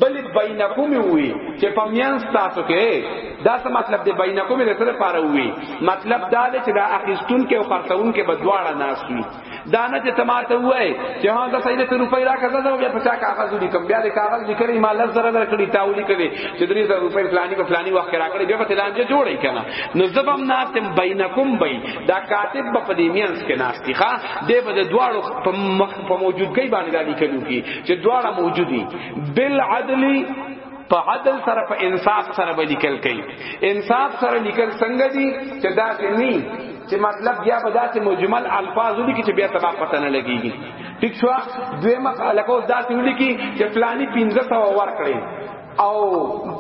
بل بینکم وی چې په میان تاسو کې دا څه مطلب دی بینکم دې سره پاره وی مطلب دا دی چې دا اخیستون کې او خرڅون کې بدواړه ناس وی دا نه چې تماته وای چې ها دا سید ته روپۍ راکړه دا بیا په چا کاغذ لیکم بیا د کاغذ لیکلی ما لږ زره درکړی تا ولي کړي چې درې زره روپۍ فلانی په فلانی وخت راکړي بیا په لانجه جوړی کنه نو زبم ناتم بینکم بی دا کاتب په دې میانس کې ناشتي ښا دې په دواړو په په موجودګۍ باندې دالي کلو کی چې دواړه موجودي بالعدل په عدل سره په انصاف سره به لیکل کوي انصاف سره لیکل څنګه دي چې دا سني چې مطلب بیا به داسې مجمل الفاظ ولیکي چې بیا تبا پته نه لګيږي ٹھیک شو دویمه لکه داسې ولیکي چې فلانی 1500 ور کړی او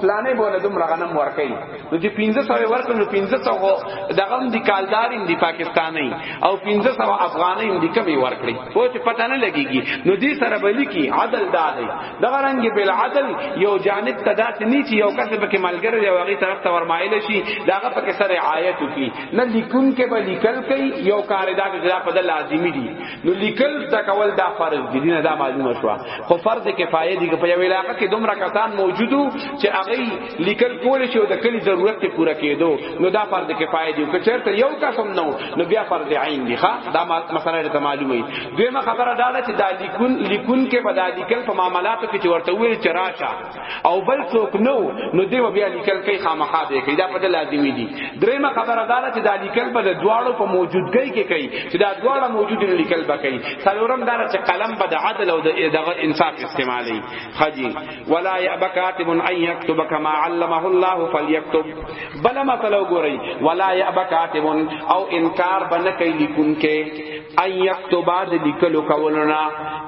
پلانې بوله دومره غنم ورکړي نو چې 1500 ورکړي نو 1500 دغه هم دي کالدارین دي پاکستاني او 1500 افغاني هم دي کمی ورکړي خو چې پته نه لګيږي نو دې سره به لیکي عدل دادي دغه رنګ بل عدل یو جانب تدات نه چې یو کس به کې ملګری یو هغه طرف ته ورمایل شي داغه په کې سره رعایت وکړي نه لیکون کې به لیکل کوي یو کار دادي چې دا په لازمي دي نو لیکل د کول دا فرض دي نه دا معلومه شو خو فرض کفایه دي په یو علاقه کې دومره کسان موجودو چې هغه لیکل کول شي او د کلی ضرورت ته پوره کېدو نو دا فرض کفایه دي که چېرته یو کس هم نو نو بیا فرض عین دي ښا دا مسله ته معلومه وي دویمه خبره دا ده چې دا لیکون لیکون کې په دا لیکل په معاملاتو کې چې ورته ویل چې راشه او بل څوک نو نو دی بیا لیکل کوي خامخا به کوي دا په لازمي دي درېمه خبره دا چې دا لیکل به د دواړو په موجودګۍ کې کوي چې دا دواړه موجود لیکل به کوي څلورم دا چې قلم به د عدل او د انصاف استعمالي خجي ولا يبكاتب ان يكتب كما علمه الله فليكتب بل مثلا وګورئ ولا يبكاتب او انکار بنه کوي لیکونکې ان یکتبا د لیکلو کولنا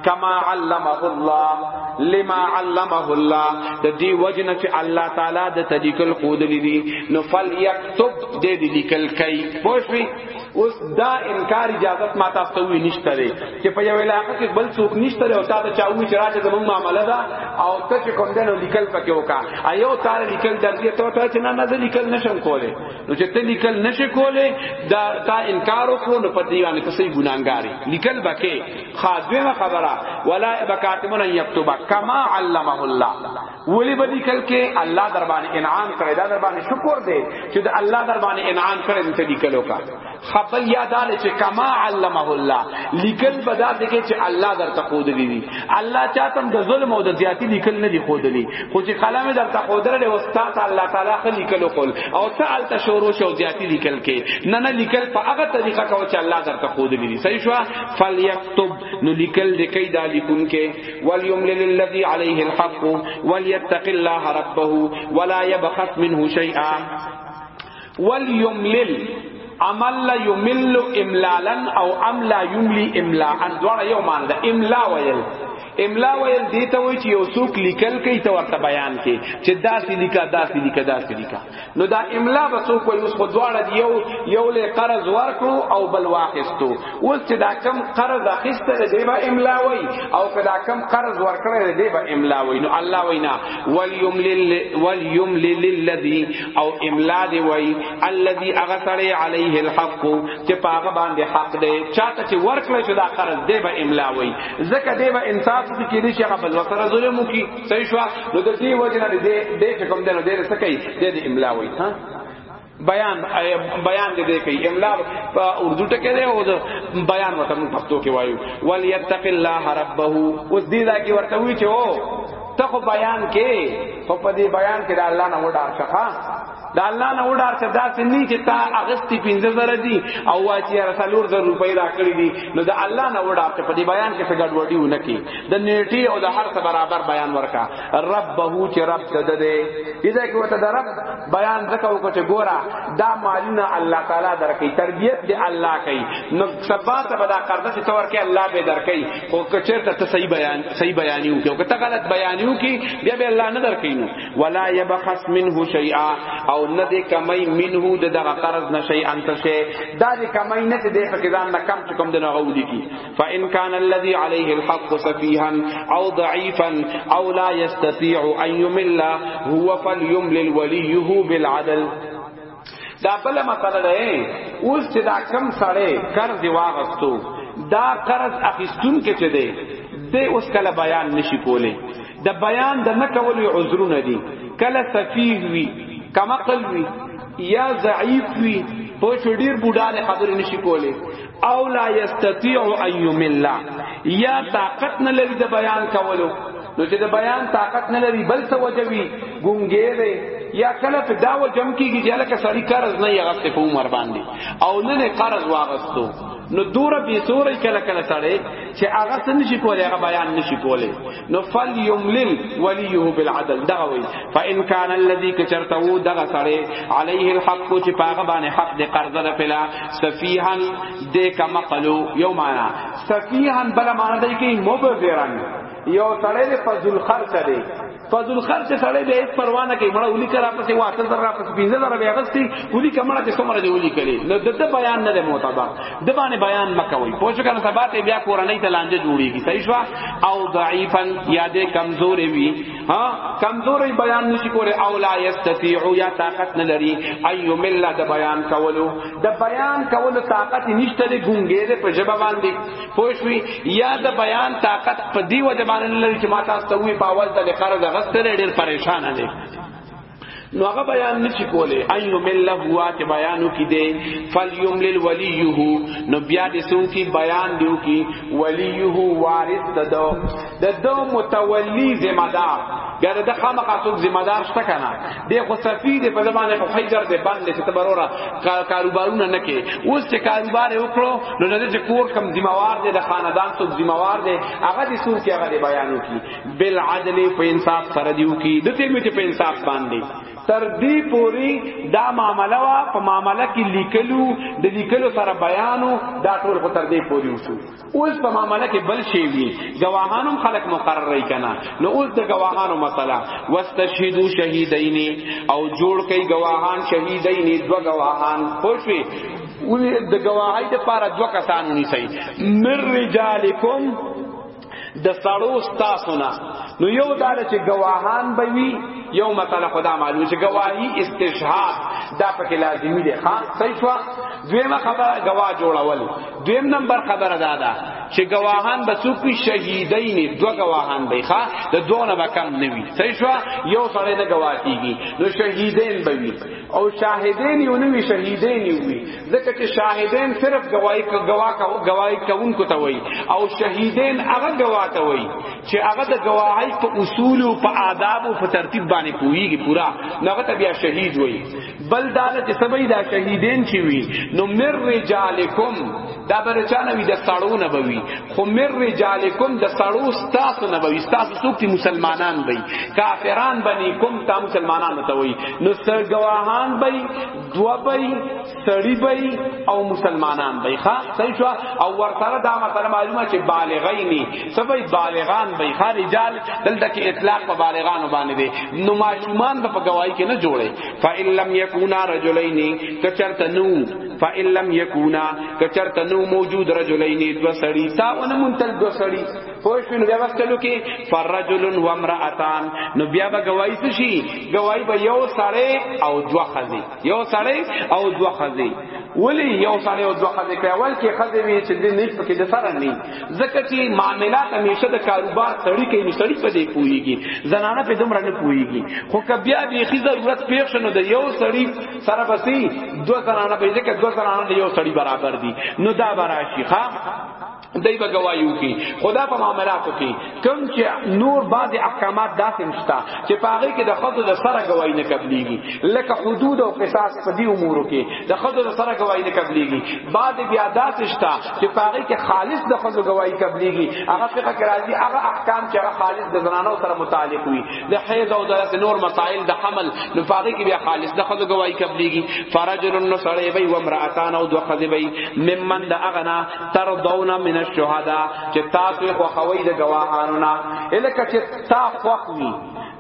کما علمه الله لما علمه الله د دې وجنه چې الله تعالی د تلیکل خود لیدي نو فل یکتب د دې لیکل کوي پوښوي اوس دا انکار اجازه ما تاسو ته وی نشته لري چې په یو علاقې کې بل څوک نشته لري او تا ته چاوي چې راځي زموږ معاملې ده او ته چې کوم دنو لیکل پکې وکا ایو تعالی لیکل درځي ته ته چې نه نه لیکل نشم کوله نو چې ته لیکل نشې کولې دا تا انکار وکړو نو په دې باندې ته صحیح ګناګاری لیکل بکې خاصه خبره ولا بکاتمن یكتب کما علمه الله ولی به لیکل کې الله در باندې انعام کړی دا در باندې شکر دی چې الله در باندې انعام کړی ته لیکلو کا خپل یادال چې کما علمه الله لیکل به دا دي چې الله درته خود دی وی الله چاته د ظلم او د زیاتی لیکل نه دی خود دی خو چې قلم درته خود لري استاد الله تعالی خو لیکل خپل او ته الته شروع شو زیاتی لیکل کې نه نه لیکل په هغه طریقه کو چې الله درته خود دی صحیح شو فلیکتب نو لیکل د کې دا لیکون کې ولیملل الذی علیه الحق ولیتق الله ربه ولا یبخس منه شیئا وليملل عمل يمل املالا او عملا يملي املاء دواړه یو مان ده املا ویل املا ویل دی ته وای چې یو څوک لیکل کوي ته ورته بیان کې چې داسې لیکا داسې لیکا داسې لیکا نو دا املا به څوک وای اوس خو دواړه یو یو له قرض ورکړو او بل واخستو اوس چې دا کم قرض اخیسته دی به املا وای او که دا کم قرض ورکړی دی به املا وای نو الله وینا وليملل وليملل الذي او املا دی وای الذي اغسری علیه الحق چې پاغه باندې حق دی چاته چې ورکړی شو دا قرض دی به املا وای زکه دی به انصاف دي کې دي شیخ بل وسره ظلم کی صحیح شو نو د دې وجنه دې دې کوم دنه دې سکه دې املا وای ها بیان بیان دې کوي املا په اردو ټکه دی او بیان ورته موږ پښتو کې وایو وليتق الله ربه اوس دې دا کې ورته وی چې او ته خو بیان کې خو په دې بیان کې د الله نه وډار شخه دا الله نه وډار چې دا سني چې تا اغستی 15000 دي او واچي رسالور زر روپۍ راکړي دي نو دا الله نه وډار چې په دې بیان کې څه ګډوډي ونه کی د نیټي او د هر څه برابر بیان ورکا ربه چې رب د دې اذا کې ورته د رب بیان زکه وکړه چې ګورا دا مالونه الله تعالی درکې تربیت دی الله کوي نو سبا ته بدا قرضه چې تور کې الله به درکې خو کچر ته صحیح بیان صحیح بیانیو کې او کته غلط بیانیو کې بیا به الله نه درکې نو ولا يبخس منه شيئا او نه دې کمای منه د دغه قرض نشي انت شي دا دې کمای نه دې په کې ځان نه کم چې کوم د نغولي کې فإن كان الذي عليه الحق سفيها أو ضعيفا أو لا يستطيع أن يمل هو فليملل وليه بالعدل دا بل مسله ده اوس چې دا کم سړی قرض واغستو دا قرض اخیستون کې چې دی د اوس کله بیان نشي کولی د بیان د نه کولو عذرونه دي کله سفیه وي کمقل وي یا ضعیف وي په ډیر بوډا له خبرې نشي کولی او لا یستطيع ان یمل یا طاقت نه لري د بیان کولو نو چې د بیان طاقت نه لري بل څه وجوي ګونګې دی یا کله په دا وجم کېږي چې لکه سړی قرض نه یې غفته په عمر باندې او نه نه قرض واغستو نو دوره بي سورې کله کله سړی چې هغه څه نشي کولای هغه بیان نشي کولای نو فل یملل ولیه بالعدل دغه وی فان کان الذی کچرته و دغه سړی علیه الحق چې پاغه باندې حق د قرض ده پلا سفیها د کما قلو یو معنا سفیها بل معنا دی کی مبذرن یو سړی د فضل خرچ دی فضل خرچ سړی به هیڅ پروا نه کوي مړه ولي کرا پسې واته در را پسې 15000 به اغستی ولي کمړه چې څومره دی ولي کړي نو دته بیان نه دی معتبر د باندې بیان مکوي پوه شو کنه سبا ته بیا کورنۍ ته لانجه جوړیږي صحیح شو او ضعیفا یادې کمزورې وي ها کمزورې بیان نشي کوله او لا یستطيع یا طاقت نه لري ايو مل د بیان کولو د بیان کولو طاقت نشته د ګونګې د په جواب باندې پوه شو یا د بیان طاقت په دی وجه باندې لري چې ما تاسو ته وی په اول ته قرض غسته ډېر پریشان دي نو هغه بیان نشي کوله ايو مل له هوا چې بیانو کې دي فليوم للوليه نو بیا دې سو کې بیان دیو کې وليه وارث ددو ددو متولي ذمہ دار بیا د خامخا څوک ذمہ دار شته کنه د خو سفی د په زمانه خو حجر د باندې چې تبرورا کاروبارونه نه کې اوس چې کاروبار وکړو نو د کور کم ذمہ وار دی د خاندان څوک ذمہ وار دی هغه د سور کې هغه بیانو کې بالعدل په انصاف سره دیو کی د تیمه چې په انصاف باندې تر دې پوری دا معاملہ وا په معاملہ کې لیکلو د لیکلو سره بیانو دا ټول په تر دې پوری وشو اوس په معاملہ کې بل شی وی گواهانو خلق مقرر ری کنا نو اوس د گواهانو مسله واستشهدوا شهیدین او جوړ کئ گواهان شهیدین دو گواهان پوښی ولې د گواهی د پاره دو کسان نیسي مر رجالکم د سړو ستاسو نه نو یو دا چې گواهان به وي یو مسله خدا معلوم چې گواهی استشهاد دا پکې لازمی دی ها صحیح شو دویمه خبره گواه جوړول دویم نمبر خبره دا ده چې گواهان به څوک شهیدین دو گواهان به ښا د دوه نه کم نه وي صحیح شو یو سره نه گواه کیږي نو شهیدین به وي او شاهدین یو نوی شهیدین وی ځکه چې شاهدین صرف گواہی گواه گواہی کوونکو ته وای او شهیدین هغه گواه ته وای چې هغه د گواهی په اصول او په آداب او په ترتیب باندې پویږي پورا هغه ته بیا شهید وای بل دا چې سبې دا شهیدین چې وی نو مر رجالکم دا برچانه وی د سړونه بوي خو مر رجالکم د سړو ستاسو نه وي ستاسو څوک چې مسلمانان وي کافران بني کوم تا مسلمانان ته وي نو سر گواهان وي دو وي سړی وي او مسلمانان وي ښا صحیح شو او ورسره دا مسله معلومه چې بالغینی سبي بالغان وي ښا رجال دلته کې اطلاق په بالغان باندې دي نو ماشومان په گواہی کې نه جوړي فإن لم يكونا رجلين کچرته نو فإن لم يكونا کچرت نو موجود رجلین دو سړی تا ون منتل دو سړی پوش من بیا وستلو کې فرجل و امرأتان نو بیا به گواہی څه شي گواہی به یو سړی او دو خزی یو سړی او دو خزی ولی یو سړی او دو خزی په اول کې خزی وی چې د نیت پکې د سره نه ځکه چې معاملات همیشه د کاروبار سړی کې نو سړی په دې پوریږي زنانه په دومره نه پوریږي خو کبیا به خزه ضرورت پیښ شنو د یو سړی سره بسی دو زنانه به ځکه دو زنانه د یو سړی برابر دي نو دا براشي ښا دای به گوايو کی خدا په معاملاتو کی کم چې نور بعض احکامات داسې مشتا چې پاغه کې د خدو د سره گواہی نه قبليږي لکه حدود او قصاص په دې امورو کې د خدو د سره گواہی نه قبليږي بعد بیا داسې شتا چې پاغه کې خالص د خدو گواہی قبليږي هغه فقہ کې راځي هغه احکام چې هغه خالص د زنانو سره متعلق وي د حیض او د نور مسائل د حمل نو پاره کې بیا خالص د خود گواہی قبليږي فرجل نو سړی وي و امراتان او دوه خدي وي ممن د اغنا ترضون من الشهدا چې تاسو خو خوي د گواهانو نه الکه چې تا خوخوي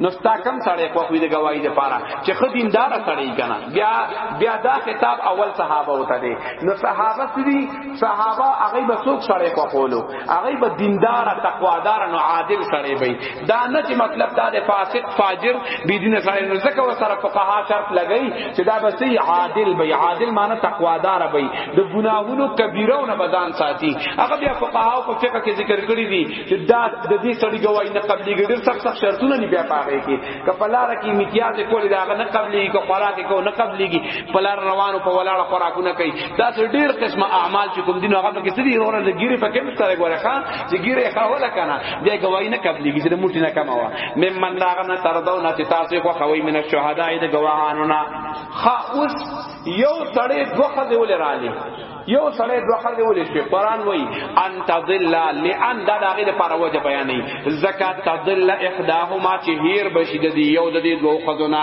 نو ستا کم سړی خو خو د گواہی د پاره چې خدین دار سړی کنه بیا بیا دا خطاب اول صحابه وته دي نو صحابه سری صحابه هغه به څوک سړی خو خولو هغه به دیندار تقوادار نو عادل سړی وي دا نه چې مطلب دا د فاسق فاجر بی دین سره نه زکه و سره فقها شرط لګی چې دا بس عادل به عادل معنی تقوا دار به د ګناهونو کبیره او نه بدن ساتي هغه بیا فقها او فقہ کې ذکر کړی دي چې دا د دې سړي گواہی نه قبلي ګډر سخت سخت شرطونه نه بیا پاره کې کپلار کې امتیاز کول دا نه قبلي کو خوراک کو نه قبلي کی پلار روانو په ولاړه خوراکونه کوي دا ډیر قسمه اعمال چې کوم دین هغه کې سړي اور د ګیره پکې مستره ګوره ښا چې ګیره خاوله کنه بیا گواہی نه قبلېږي چې موټی نه کما وا ممن داغنه تردو نه چې تاسو خو خوي من الشهداء د گواهانو نه خا اوس یو سړی دوه خځه ولې رالی یو سړی دوه خلې ولې شي قران وای ان تضل لئن دا دغه لپاره وجه بیانې زکات تضل احداهما چې هیر بشي د یو د دوه خزونه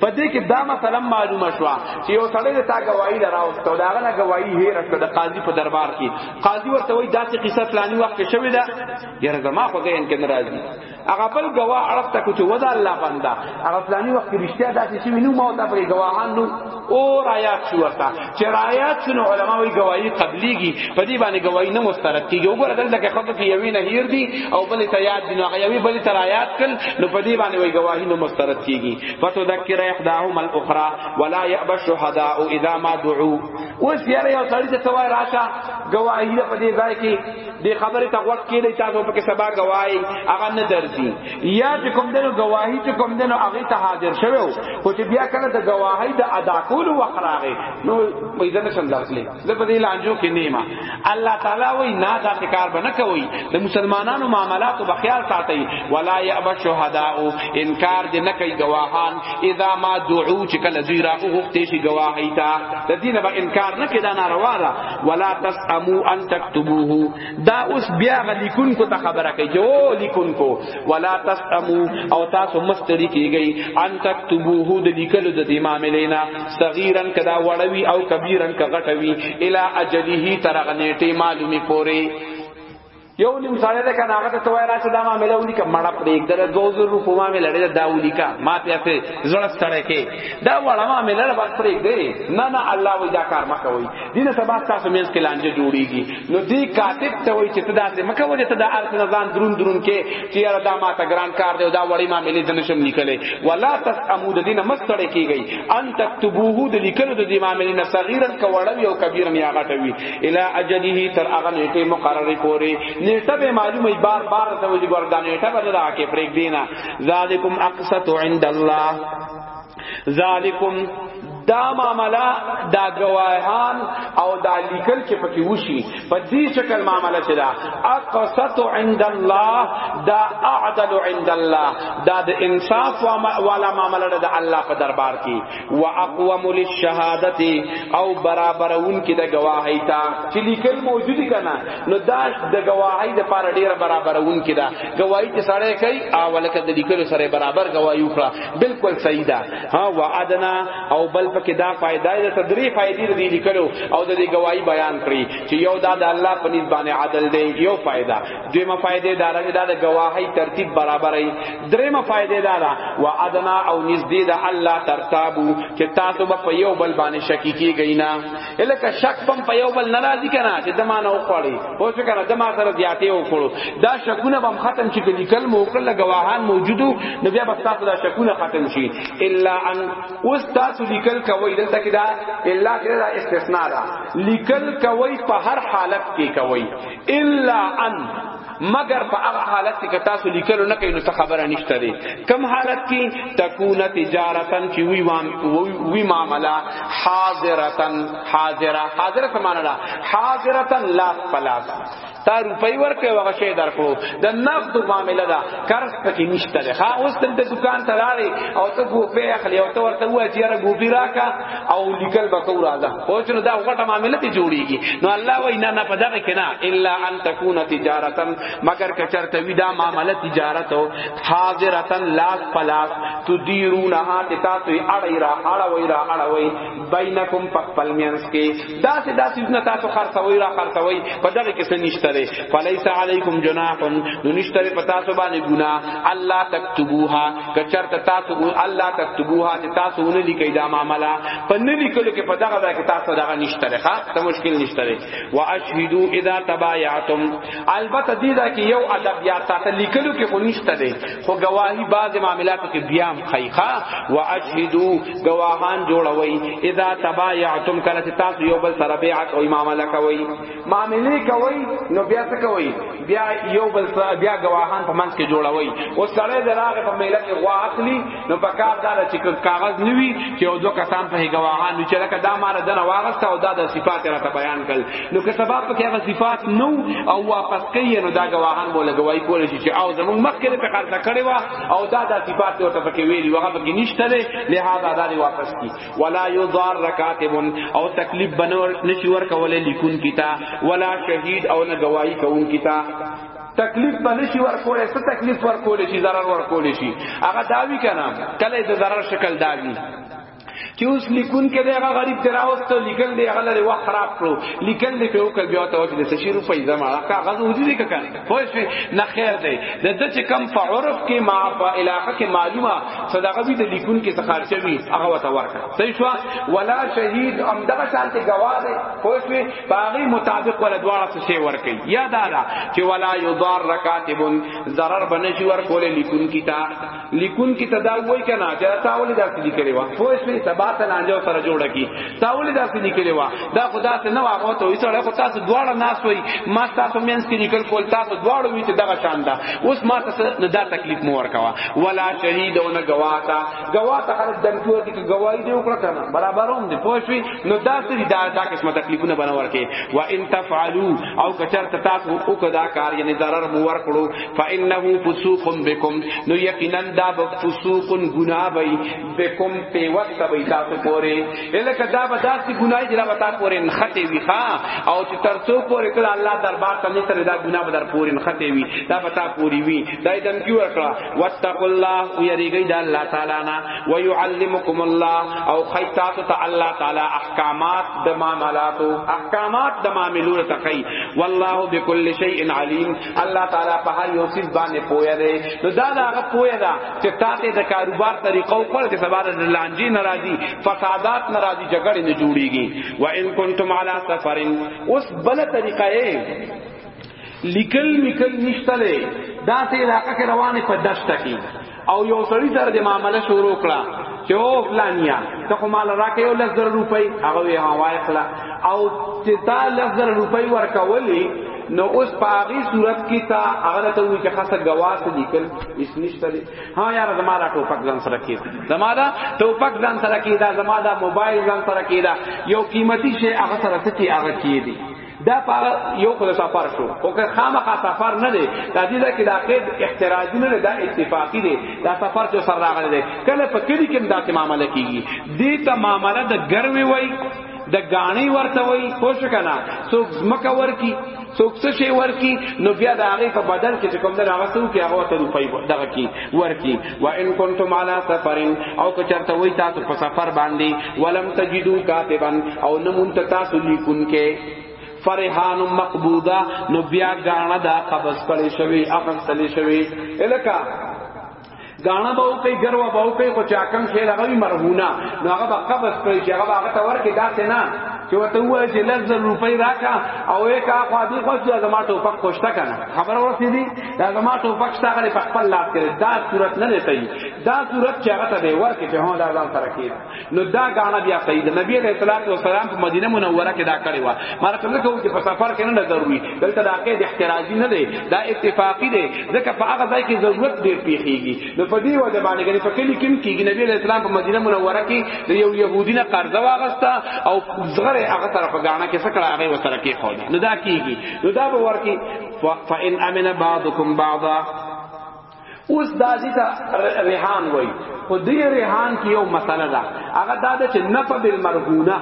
په دې کې دا مسله معلومه شو چې یو سړی د تا گواہی لراوستو دا غنه گواہی هیر کړ د قاضي په دربار کې قاضي ورته وایي داسې قصه فلاني وخت کې شوې ده یاره زما خو ذهن کې ناراضي هغه بل گواه عرب ته کوچ ودا الله بندا هغه فلاني وخت کې رښتیا داسې شوې نو ما ته په گواهان نو اور آیات شو ورته چې رايات شنو علما وی گواہی قبليږي په دې باندې گواہی نه مسترد کیږي وګوره دلته کې خلک کې یوې نه هیر دي او بلې ته یاد دي نو هغه یوې بلې ته رايات کړ نو په دې باندې وی گواہی نه مسترد کیږي فتذکر احداهما الاخرى ولا يأبى الشهداء اذا ما دعوا اوس یاره یو سړی ته توای راشه گواہی په دې ځای کې دې خبره ته وخت کې دی تاسو په کې سبا گواہی هغه نه درځي یا چې کوم دنو گواهی چې کوم دنو هغه ته حاضر شوی او چې بیا کله د گواهی د ادا کولو وخت راغی نو پیدا نه شم درتلې زه په دې لانجو کې نیمه الله تعالی وای نه دا کار به نه کوي د مسلمانانو معاملات او بخیال ساتي ولا یاب شهداء انکار دې نه کوي گواهان اذا ما دعو چې کله دوی را وغوښتې شي گواهی ته د دینه به انکار نه کړي دا ناروا ده ولا تسمو ان تكتبوه دا اوس بیا غلیکون کو ته خبره کوي جو لیکون کو ولا تسمو او تاسو مستری کیږي ان تکتبوه د لیکلو د امام لینا صغیرن کدا وړوي او کبیرن ک غټوي الی اجله ترغنیټه معلومی پوری یو نیم ساړه ده کنه هغه ته وای را چې دا ما مله ولي کوم مړه پرې در 2000 روپو ما مله لري دا ولي کا ما ته ته زړه ستړی کې دا وړه ما مله بس پرې دی نه نه الله وی دا کار مکوي دینه سبا تاسو مېز کې لانجه جوړیږي نو دی کاتب ته وایي چې تدا سه مکه وجه تدا ارث نزان درون درون کې چې یاره دا ماته ګران کار دی دا وړي ما ملي دنه شم لیکلې ولا تس عمود دینه مستړې کیږي ان تكتبوه د لیکلو د دې معاملې نه صغیرا ک وړوي او کبیرا یا غټوي الی اجله تر هغه نیټه مقرره پوري نیټه به معلومه بار بار ته وځي ګردانه نیټه به نه راکې پرېګ دینه ذالکم اقسط عند الله ذالکم دا معاملہ دا گواهان او دا لیکل چې پکې وشي په دې شکل معاملہ چې دا اقصت عند الله دا اعدل عند الله دا د انصاف والا معاملہ ده د الله په دربار کې واقوم للشهادت او برابرون کې د گواهی تا چې لیکل موجودی کنه نو دا د گواهی د پاره ډیره برابرون کې دا گواهی چې سره کوي او لکه د لیکل سره برابر گواهی وکړه بالکل صحیح ده ها وعدنا او بل پکې دا فائدہ ده تدری فائدې دې لیکلو او د دې گواہی بیان کړی چې یو دا د الله په نسبت باندې عدل دی یو فائدہ دیمه فائدې دا راځي دا د گواہی ترتیب برابرې دریمه فائدې دا ده وعدنا او نږدې ده الله ترتابو چې تاسو په یو بل باندې شکی کیږئ نه الکه شک پم په یو بل ناراضی کنه چې دما نه وخوړي او څه کنه دما سره زیاتې وخوړو دا شکونه بم ختم چې کلی کل مو کړل گواهان موجودو نو بیا بس تاسو دا شکونه ختم شي الا ان اوس تاسو لیکل کوي دلته کې دا الا کې دا استثناء دا لیکل کوي په هر حالت کې کوي الا ان مگر په هغه حالت کې تاسو لیکلو نه کینو څه خبره نشته دی کم حالت کې تکون تجارتن چې وی وام وی معاملہ حاضرتن حاضره حاضره څه معنا ده حاضرتن لاس پلاس تا روپۍ ورکې وغه شی درکړو د نقد معاملې دا قرض پکې نشته ښه اوس ته د دکان ته راړي او ته ګوپې اخلي او ته ورته وایې چې یاره ګوپې راکا او لیکل بکو راځه خو چې دا غټه معاملې ته جوړیږي نو الله وای نه نه پدغه کنا الا ان تکون تجارتا مگر کچرته وی دا معاملې تجارت او حاضرتا لاس پلاس تدیرونها تاسو اړی را اړوي را اړوي بینکم پخپل مینس کې داسې داسې نه تاسو خرڅوي را خرڅوي په دغه کې څه نشته لري فلیس علیکم جناح نو نشته لري په تاسو باندې ګناه الله تکتبوها کچرته تاسو الله تکتبوها چې تاسو ونه لیکي دا معاملې په نه لیکلو کې په دغه ځای کې تاسو دغه نشته لري ښه ته مشکل نشته لري واشهدوا اذا تبايعتم البته دې دا کې یو ادب یا تاسو لیکلو کې خو نشته لري خو گواهی بعض معاملاتو کې بیا هم خیخه واشهدو گواهان جوړوي اذا تبايعتم کله چې تاسو یو بل سره بیع او امام لکوي معاملې کوي نو بیا څه کوي بیا یو بل سره بیا گواهان په منځ کې جوړوي او سره دراغه په میله کې غوا اخلي نو په کار دار چې کاغذ نیوي چې یو دوه کسان په گواهان چې لکه دا مار دنه واغسته او دا د صفات را بیان کړ نو که سبا په کې صفات نو او واپس کوي نو دا گواهان بوله گواہی کول شي چې او زمون مخکې په قرض کړي وا او دا د صفات ته پکې ویلي وغه پکې نشته دی لہذا دا دی واپس کی ولا یضار رکاتب او تکلیف بنور نشي ور کولای لیکون کیتا ولا شهید او نه گواہی کوون کیتا تکلیف به نشي ور کولای څه تکلیف ور کولای شي zarar ور کولای شي هغه داوی کنه کله د zarar شکل داوی چې اوس لیکون کې دغه غریب دراوست لیکل دی هغه لري وخت خراب کړو لیکل دی په وکړ بیا ته وځي د شي روپۍ زما کاغذ ودی دې کړه خو شي نه خیر دی د د چې کم فعرف کې ما په علاقه کې معلومه صدقه به د لیکون کې خرچه وي هغه وته ورکړه صحیح شو ولا شهید ام دغه شان ته گواه دی خو شي باغی مطابق ولا دواړه څه شی ورکړي یا دا چې ولا یضار رکاتب ضرر بنشي ورکول لیکون کې تا لیکون کی تدا وای کنا چې تا ولې داسې لیکلی و خو شوی سبا ته لانجو سره جوړه کی تا ولې داسې لیکلی و دا خدا ته نه واغو ته ایسره خو تاسو دواړه ناس وای ما تاسو مینس کې لیکل کول تاسو دواړه وی ته دغه شان ده اوس ما تاسو نه دا تکلیف مو ورکوا ولا شهید او نه گواتا گواتا خلک دمتو دي کې گواہی دی وکړه کنه برابروم دي پوه شوی نو دا سری دا دا قسمه تکلیفونه بنور کې و ان تفعلوا او کچر تاسو او کدا کار یعنی ضرر مو ورکړو فانه فسوق بكم نو یقینا دا به فسوق گناہ وي بكم په وخت به تاسو پورې الکه دا به داسې گناہ دی راو تاسو پورې نخته وي ها او چې تر څو پورې کله الله دربار ته نه تر دا گناہ به در پورې نخته وي دا به تاسو پورې وي دا دم کیو کړه واتقوا الله او یریږي دا الله تعالی نه ويعلمکم الله او خیتات ته الله تعالی احکامات د معاملاتو احکامات د معاملو ته کوي والله بكل شيء عليم الله تعالی په هر یو څه باندې پوهه دی نو دا دا هغه پوهه ده چې تاسو د کاروبار طریقو پر کې سبا د لانجې ناراضي فسادات ناراضي جګړې نه جوړيږي و ان کنتم علی سفر اوس بل طریقه یې لیکل میکل نشته ده دا ته علاقه کې روانه په دشت کې او یو سړی سره د معاملې شروع کړه چې او فلانیا ته خو مال راکې یو لس زره روپۍ هغه یې هواي کړه او چې تا لس زره روپۍ ورکولې نو اوس پاغي صورت کی تا هغه ته وی چې خاصه گواس لیکل اس نشته دی ها یار زمارا ټوپک ځان سره کی زمارا ټوپک ځان سره کی دا زمارا موبایل ځان سره کی دا یو قیمتي شی هغه سره ته هغه کی دی دا پاره یو خو سفر شو او که خامخا سفر نه دی دا دې دا کې دا قید احتراجی نه دا اتفاقی دی دا سفر چې سر راغلی دی کله په کلی کې دا ته معاملې کیږي دې ته معاملې د ګروي وای د غاڼي ورته وای پوښ کنا څوک مکه ورکی څوک څه شی ورکی نو بیا د هغه په بدل کې کوم د هغه څوک هغه ته روپۍ دغه کی ورکی و ان کنتم علی سفر او که چرته وای تاسو په سفر باندې ولم تجدو کاتبا او نمون تاسو لیکون کې فرحان مقبوضه نو بیا غاڼه دا قبض کړي شوی اخر تللی شوی الکا غاڼه به کوي ګروا به کوي خو چا کم شي لغوي مرهونه نو هغه به قبض کړي چې هغه هغه تور کې داسې نه چې وته وای چې لږ روپۍ راکا او یې کا خو دې خو ځما ټوپک خوشته کنه خبر ورسې دي دا زما ټوپک شته غلې په خپل لاس کې دا صورت نه دی صحیح دا صورت چې هغه ته دی ورکه چې هو دا ځان سره کې نو دا غاڼه بیا صحیح ده نبی عليه الصلاه والسلام په مدینه منوره کې دا کړی و ماره ته ځکه چې په سفر کې نه ضروري دلته دا کې د احتراجي نه دی دا اتفاقی دی ځکه په هغه ځای کې ضرورت ډیر پیخیږي نو په دې وجه باندې غني په کلی کې کېږي نبی عليه السلام په مدینه منوره کې د یو يهودي نه قرض واغستا او زغره هغه طرف غاڼه کې سکړه هغه وسره کې خو نو دا کېږي نو دا به ورکی فان امن بعضکم بعضا اوس دازی ته ریحان وای خو دې ریحان کې یو مسله ده هغه دا ده چې نفع بالمرغونه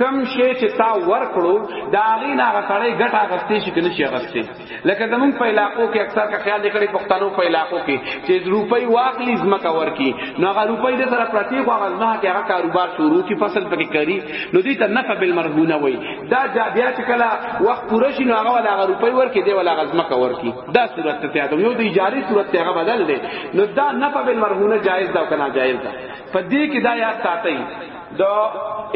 کم شی چې تا ورکړو دا غینا غسړې ګټه غستې شي کنه شي غستې لکه زمون په علاقو کې اکثر کا خیال لکړي پښتنو په علاقو کې چې روپۍ واخلي زمکا ورکی نو هغه روپۍ د سره پرتی خو هغه نه کې هغه کاروبار شروع کی فصل پکې کری نو دې ته نفع بالمرغونه وای دا جا بیا چې کله وخت پوره شي نو هغه ولا هغه روپۍ ورکې دی ولا غزمه کا ورکی دا صورت ته یادو یو د اجاري صورت ته هغه بدل دی نو دا نفع بالمرهونه جایز دا کنه جایز دا په دې کې دا یاد ساتي د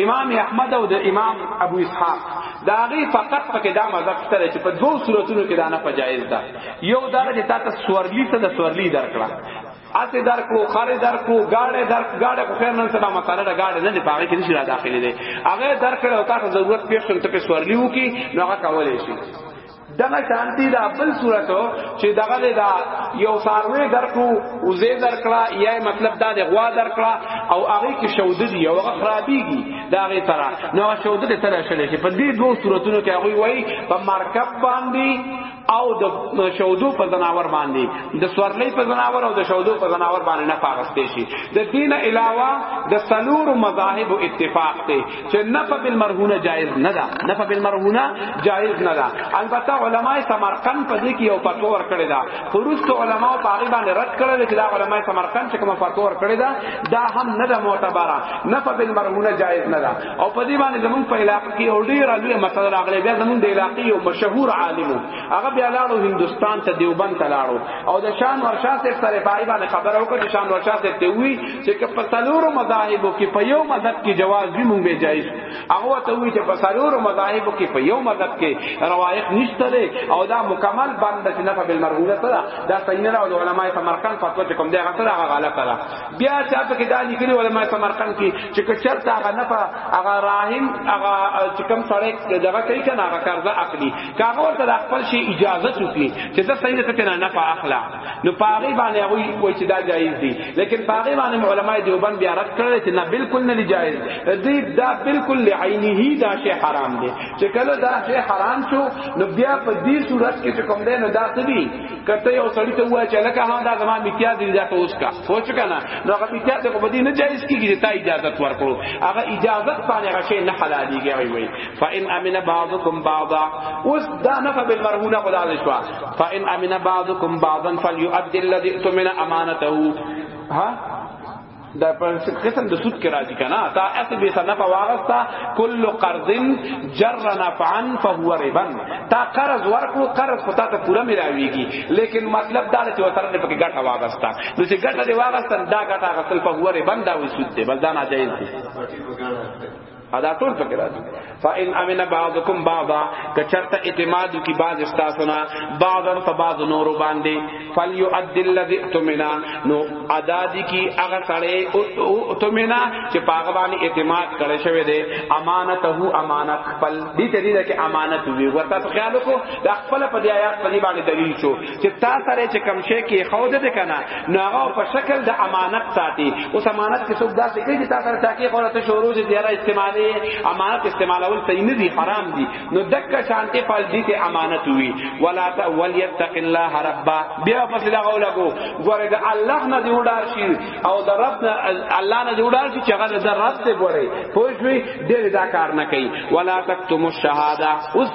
امام احمد او د امام ابو اسحاق دا غي فقط پکې دا مذهب سره چې په دوه صورتونو کې دا نه پجایز ده یو درجه تا ته سورلی څه د سورلی درکړه اته در کو خره در کو گاڑے در گاڑے کو خیر نن سبا مساله دا گاڑے نه پاره کې نشي را داخلي دي هغه در کړه او تاسو ضرورت پیښ شون ته په سورلیو کې نو هغه کولای شي دغه شانتی دا بل صورتو چې دغه دا یو ساروی درکو وزې درکړه یا مطلب دا د غوا درکړه او هغه کې شوده دی او هغه خرابېږي دا غي ترا نو شوده ته تر شلې چې په دې دوه صورتونو کې هغه وایي په مرکب باندې او د شودو په زناور باندې د سورلې په زناور او د شودو په زناور باندې نه پاغستې شي د دین علاوه د سلور مذاهب اتفاق ته چې نفع بالمرهونه جائز نه ده نفع بالمرهونه جائز نه ده البته علما سمرقند په دې کې یو فتوا ورکړی دا خروست علما په هغه باندې رد کړل چې دا علما سمرقند چې کوم فتوا ورکړی دا دا هم نه ده معتبره نفع بالمرهونه جائز نه ده او په دې باندې زمونږ په علاقې کې او ډیر لوی مسله راغلی بیا زمونږ د علاقې یو مشهور عالم هغه بیا لاړو هندستان ته دیوبند ته لاړو او د شان ورشا صاحب سره پای باندې خبره وکړه چې شان ورشا صاحب ته وی چې که په څلورو مذاهبو کې په یو مذهب کې جواز وي مونږ به جایز هغه ته وی چې په څلورو مذاهبو کې په یو مذهب کې روایت نشته او دا مکمل بند چې نه په بل مرغوله سره دا صحیح نه او علماء سمرقند فتوا کوم دی هغه سره هغه غلطه ده بیا چې په کې دا لیکلي علماء سمرقند کې چې کچر تا هغه نه په هغه راهن هغه چې کم سړی دغه کوي کنه هغه قرضه اخلي کاغه ورته د خپل شي اجازه چوکي چې دا صحیح ته نه نه اخلا نو پاغي باندې هغه وایي چې دا جایز دي لیکن پاغي باندې علماء دیوبند بیا رد کړل چې نه بالکل نه جایز دي دا بالکل لعینه دا شی حرام دي چې کله دا شی حرام شو نو بیا په دې صورت کې چې کوم دی نو دا څه دي کته یو سړی ته وای چې لکه ها دا زما میتیاز اجازه ته اوس کا سوچ کنه نو هغه میتیاز ته په دې نه جایز کیږي چې تا اجازه ورکړو هغه اجازه باندې هغه شی نه حلاليږي وی وی فإن امن بعضكم بعضا اوس دا نفع بالمرهونه خدا دې شو فإن امن بعضكم بعضا فليؤدي الذي اؤتمن امانته ها دا په قسم د سود کې راځي کنه تا اس به سنف واغستا کل قرض جر نفعا فهو ربا تا قرض ورکو قرض خطا ته پورا ملاويږي لیکن مطلب دا چې وتر نه پکې ګټه واغستا نو چې ګټه دی واغستا دا ګټه غسل فهو ربا دا وسود دی بل دا ناجایز دی ادا ټول پکې راځي فإن امن بعضکم بعضا کچرته اعتماد کی بعض استاسنا بعضا فبعض نور باندې فلیؤد الذی تمنا نو ادا دی کی هغه سړی تمنا چې پاغه باندې اعتماد کړی شوی دی امانته امانت خپل دې ته دې کې امانت وی ورته خیال کو د خپل په دې آیات په دې باندې دلیل شو چې تا سره چې کم شي کې خو دې کنه نو هغه په شکل د امانت ساتي اوس امانت کې څوک داسې کوي چې تا سره تاکي خو ته شروع دې دیره استعمالي امانت استعمالول صحیح نه دي حرام دي نو دک شانتي فال دي ته امانت وي ولا ت وليتق الله ربا بیا پس لا غولګو ګوره د الله نه دی وډار شي او د رب نه الله نه دی وډار شي چې هغه د رب ته ګوره پوه شوي دې دا کار نه کوي ولا تکتم الشهاده اوس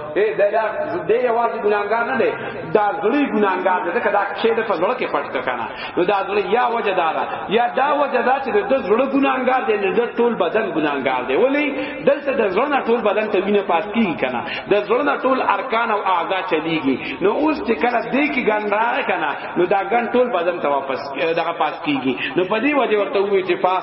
اے دا دا دې یوازې ګناګار نه دی دا زړی ګناګار دی ځکه دا چې د فزړه کې پټ کنه نو دا زړی یا وجه دار یا دا وجه دا چې د زړه ګناګار دی د ټول بدن ګناګار دی ولی دلته د زړه ټول بدن ته وینه پاس کیږي کنه د زړه ټول ارکان او اعضا چلیږي نو اوس چې کله دې کې ګن راغی کنه نو دا ګن ټول بدن ته واپس دغه پاس کیږي نو په دې وجه ورته وی چې فا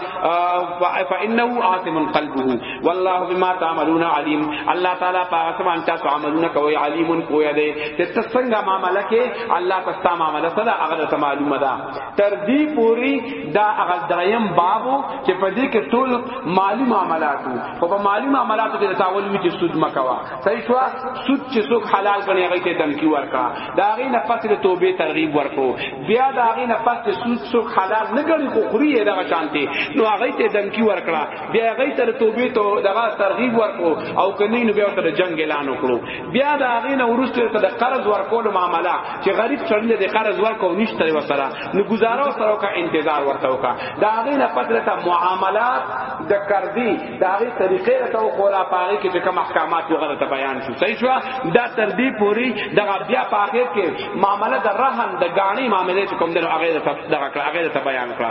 فانه عاصم قلبه والله بما تعملون علیم الله تعالی پاک سبحان تاسو عملونه کوي علیم پوهه دی چې تاسو څنګه معاملې کې الله تاسو معاملې سره هغه ته معلومه ده تر دې پوری دا هغه دریم بابو چې په دې کې ټول مالی معاملاتو خو په مالی معاملاتو کې تاول وی چې سود مکوا صحیح شو سود چې څوک حلال کړي هغه ته دمکی ورکا دا غي نه پس له توبه ترغیب ورکو بیا دا غي نه پس سود څوک حلال نه کړي خو خوري دا شانتي نو هغه ته دمکی ورکړه بیا غي تر توبې ته دغه ترغیب ورکو او کني نو بیا تر جنگ اعلان وکړو بیا دا غي نه ورسته ته د قرض ورکول معاملہ چې غریب سړی د قرض ورکو نشته وسره نو گزاره سره کا انتظار ورته وکا دا غي نه پدره ته معاملات د قرضي دا غي طریقې ته خورا پاره کې کوم احکامات وغیرہ ته بیان شو صحیح شو دا تر دې پوری دغه بیا په اخر کې معاملہ د رهن د غاڼي معاملې کوم د هغه د هغه ته بیان کړه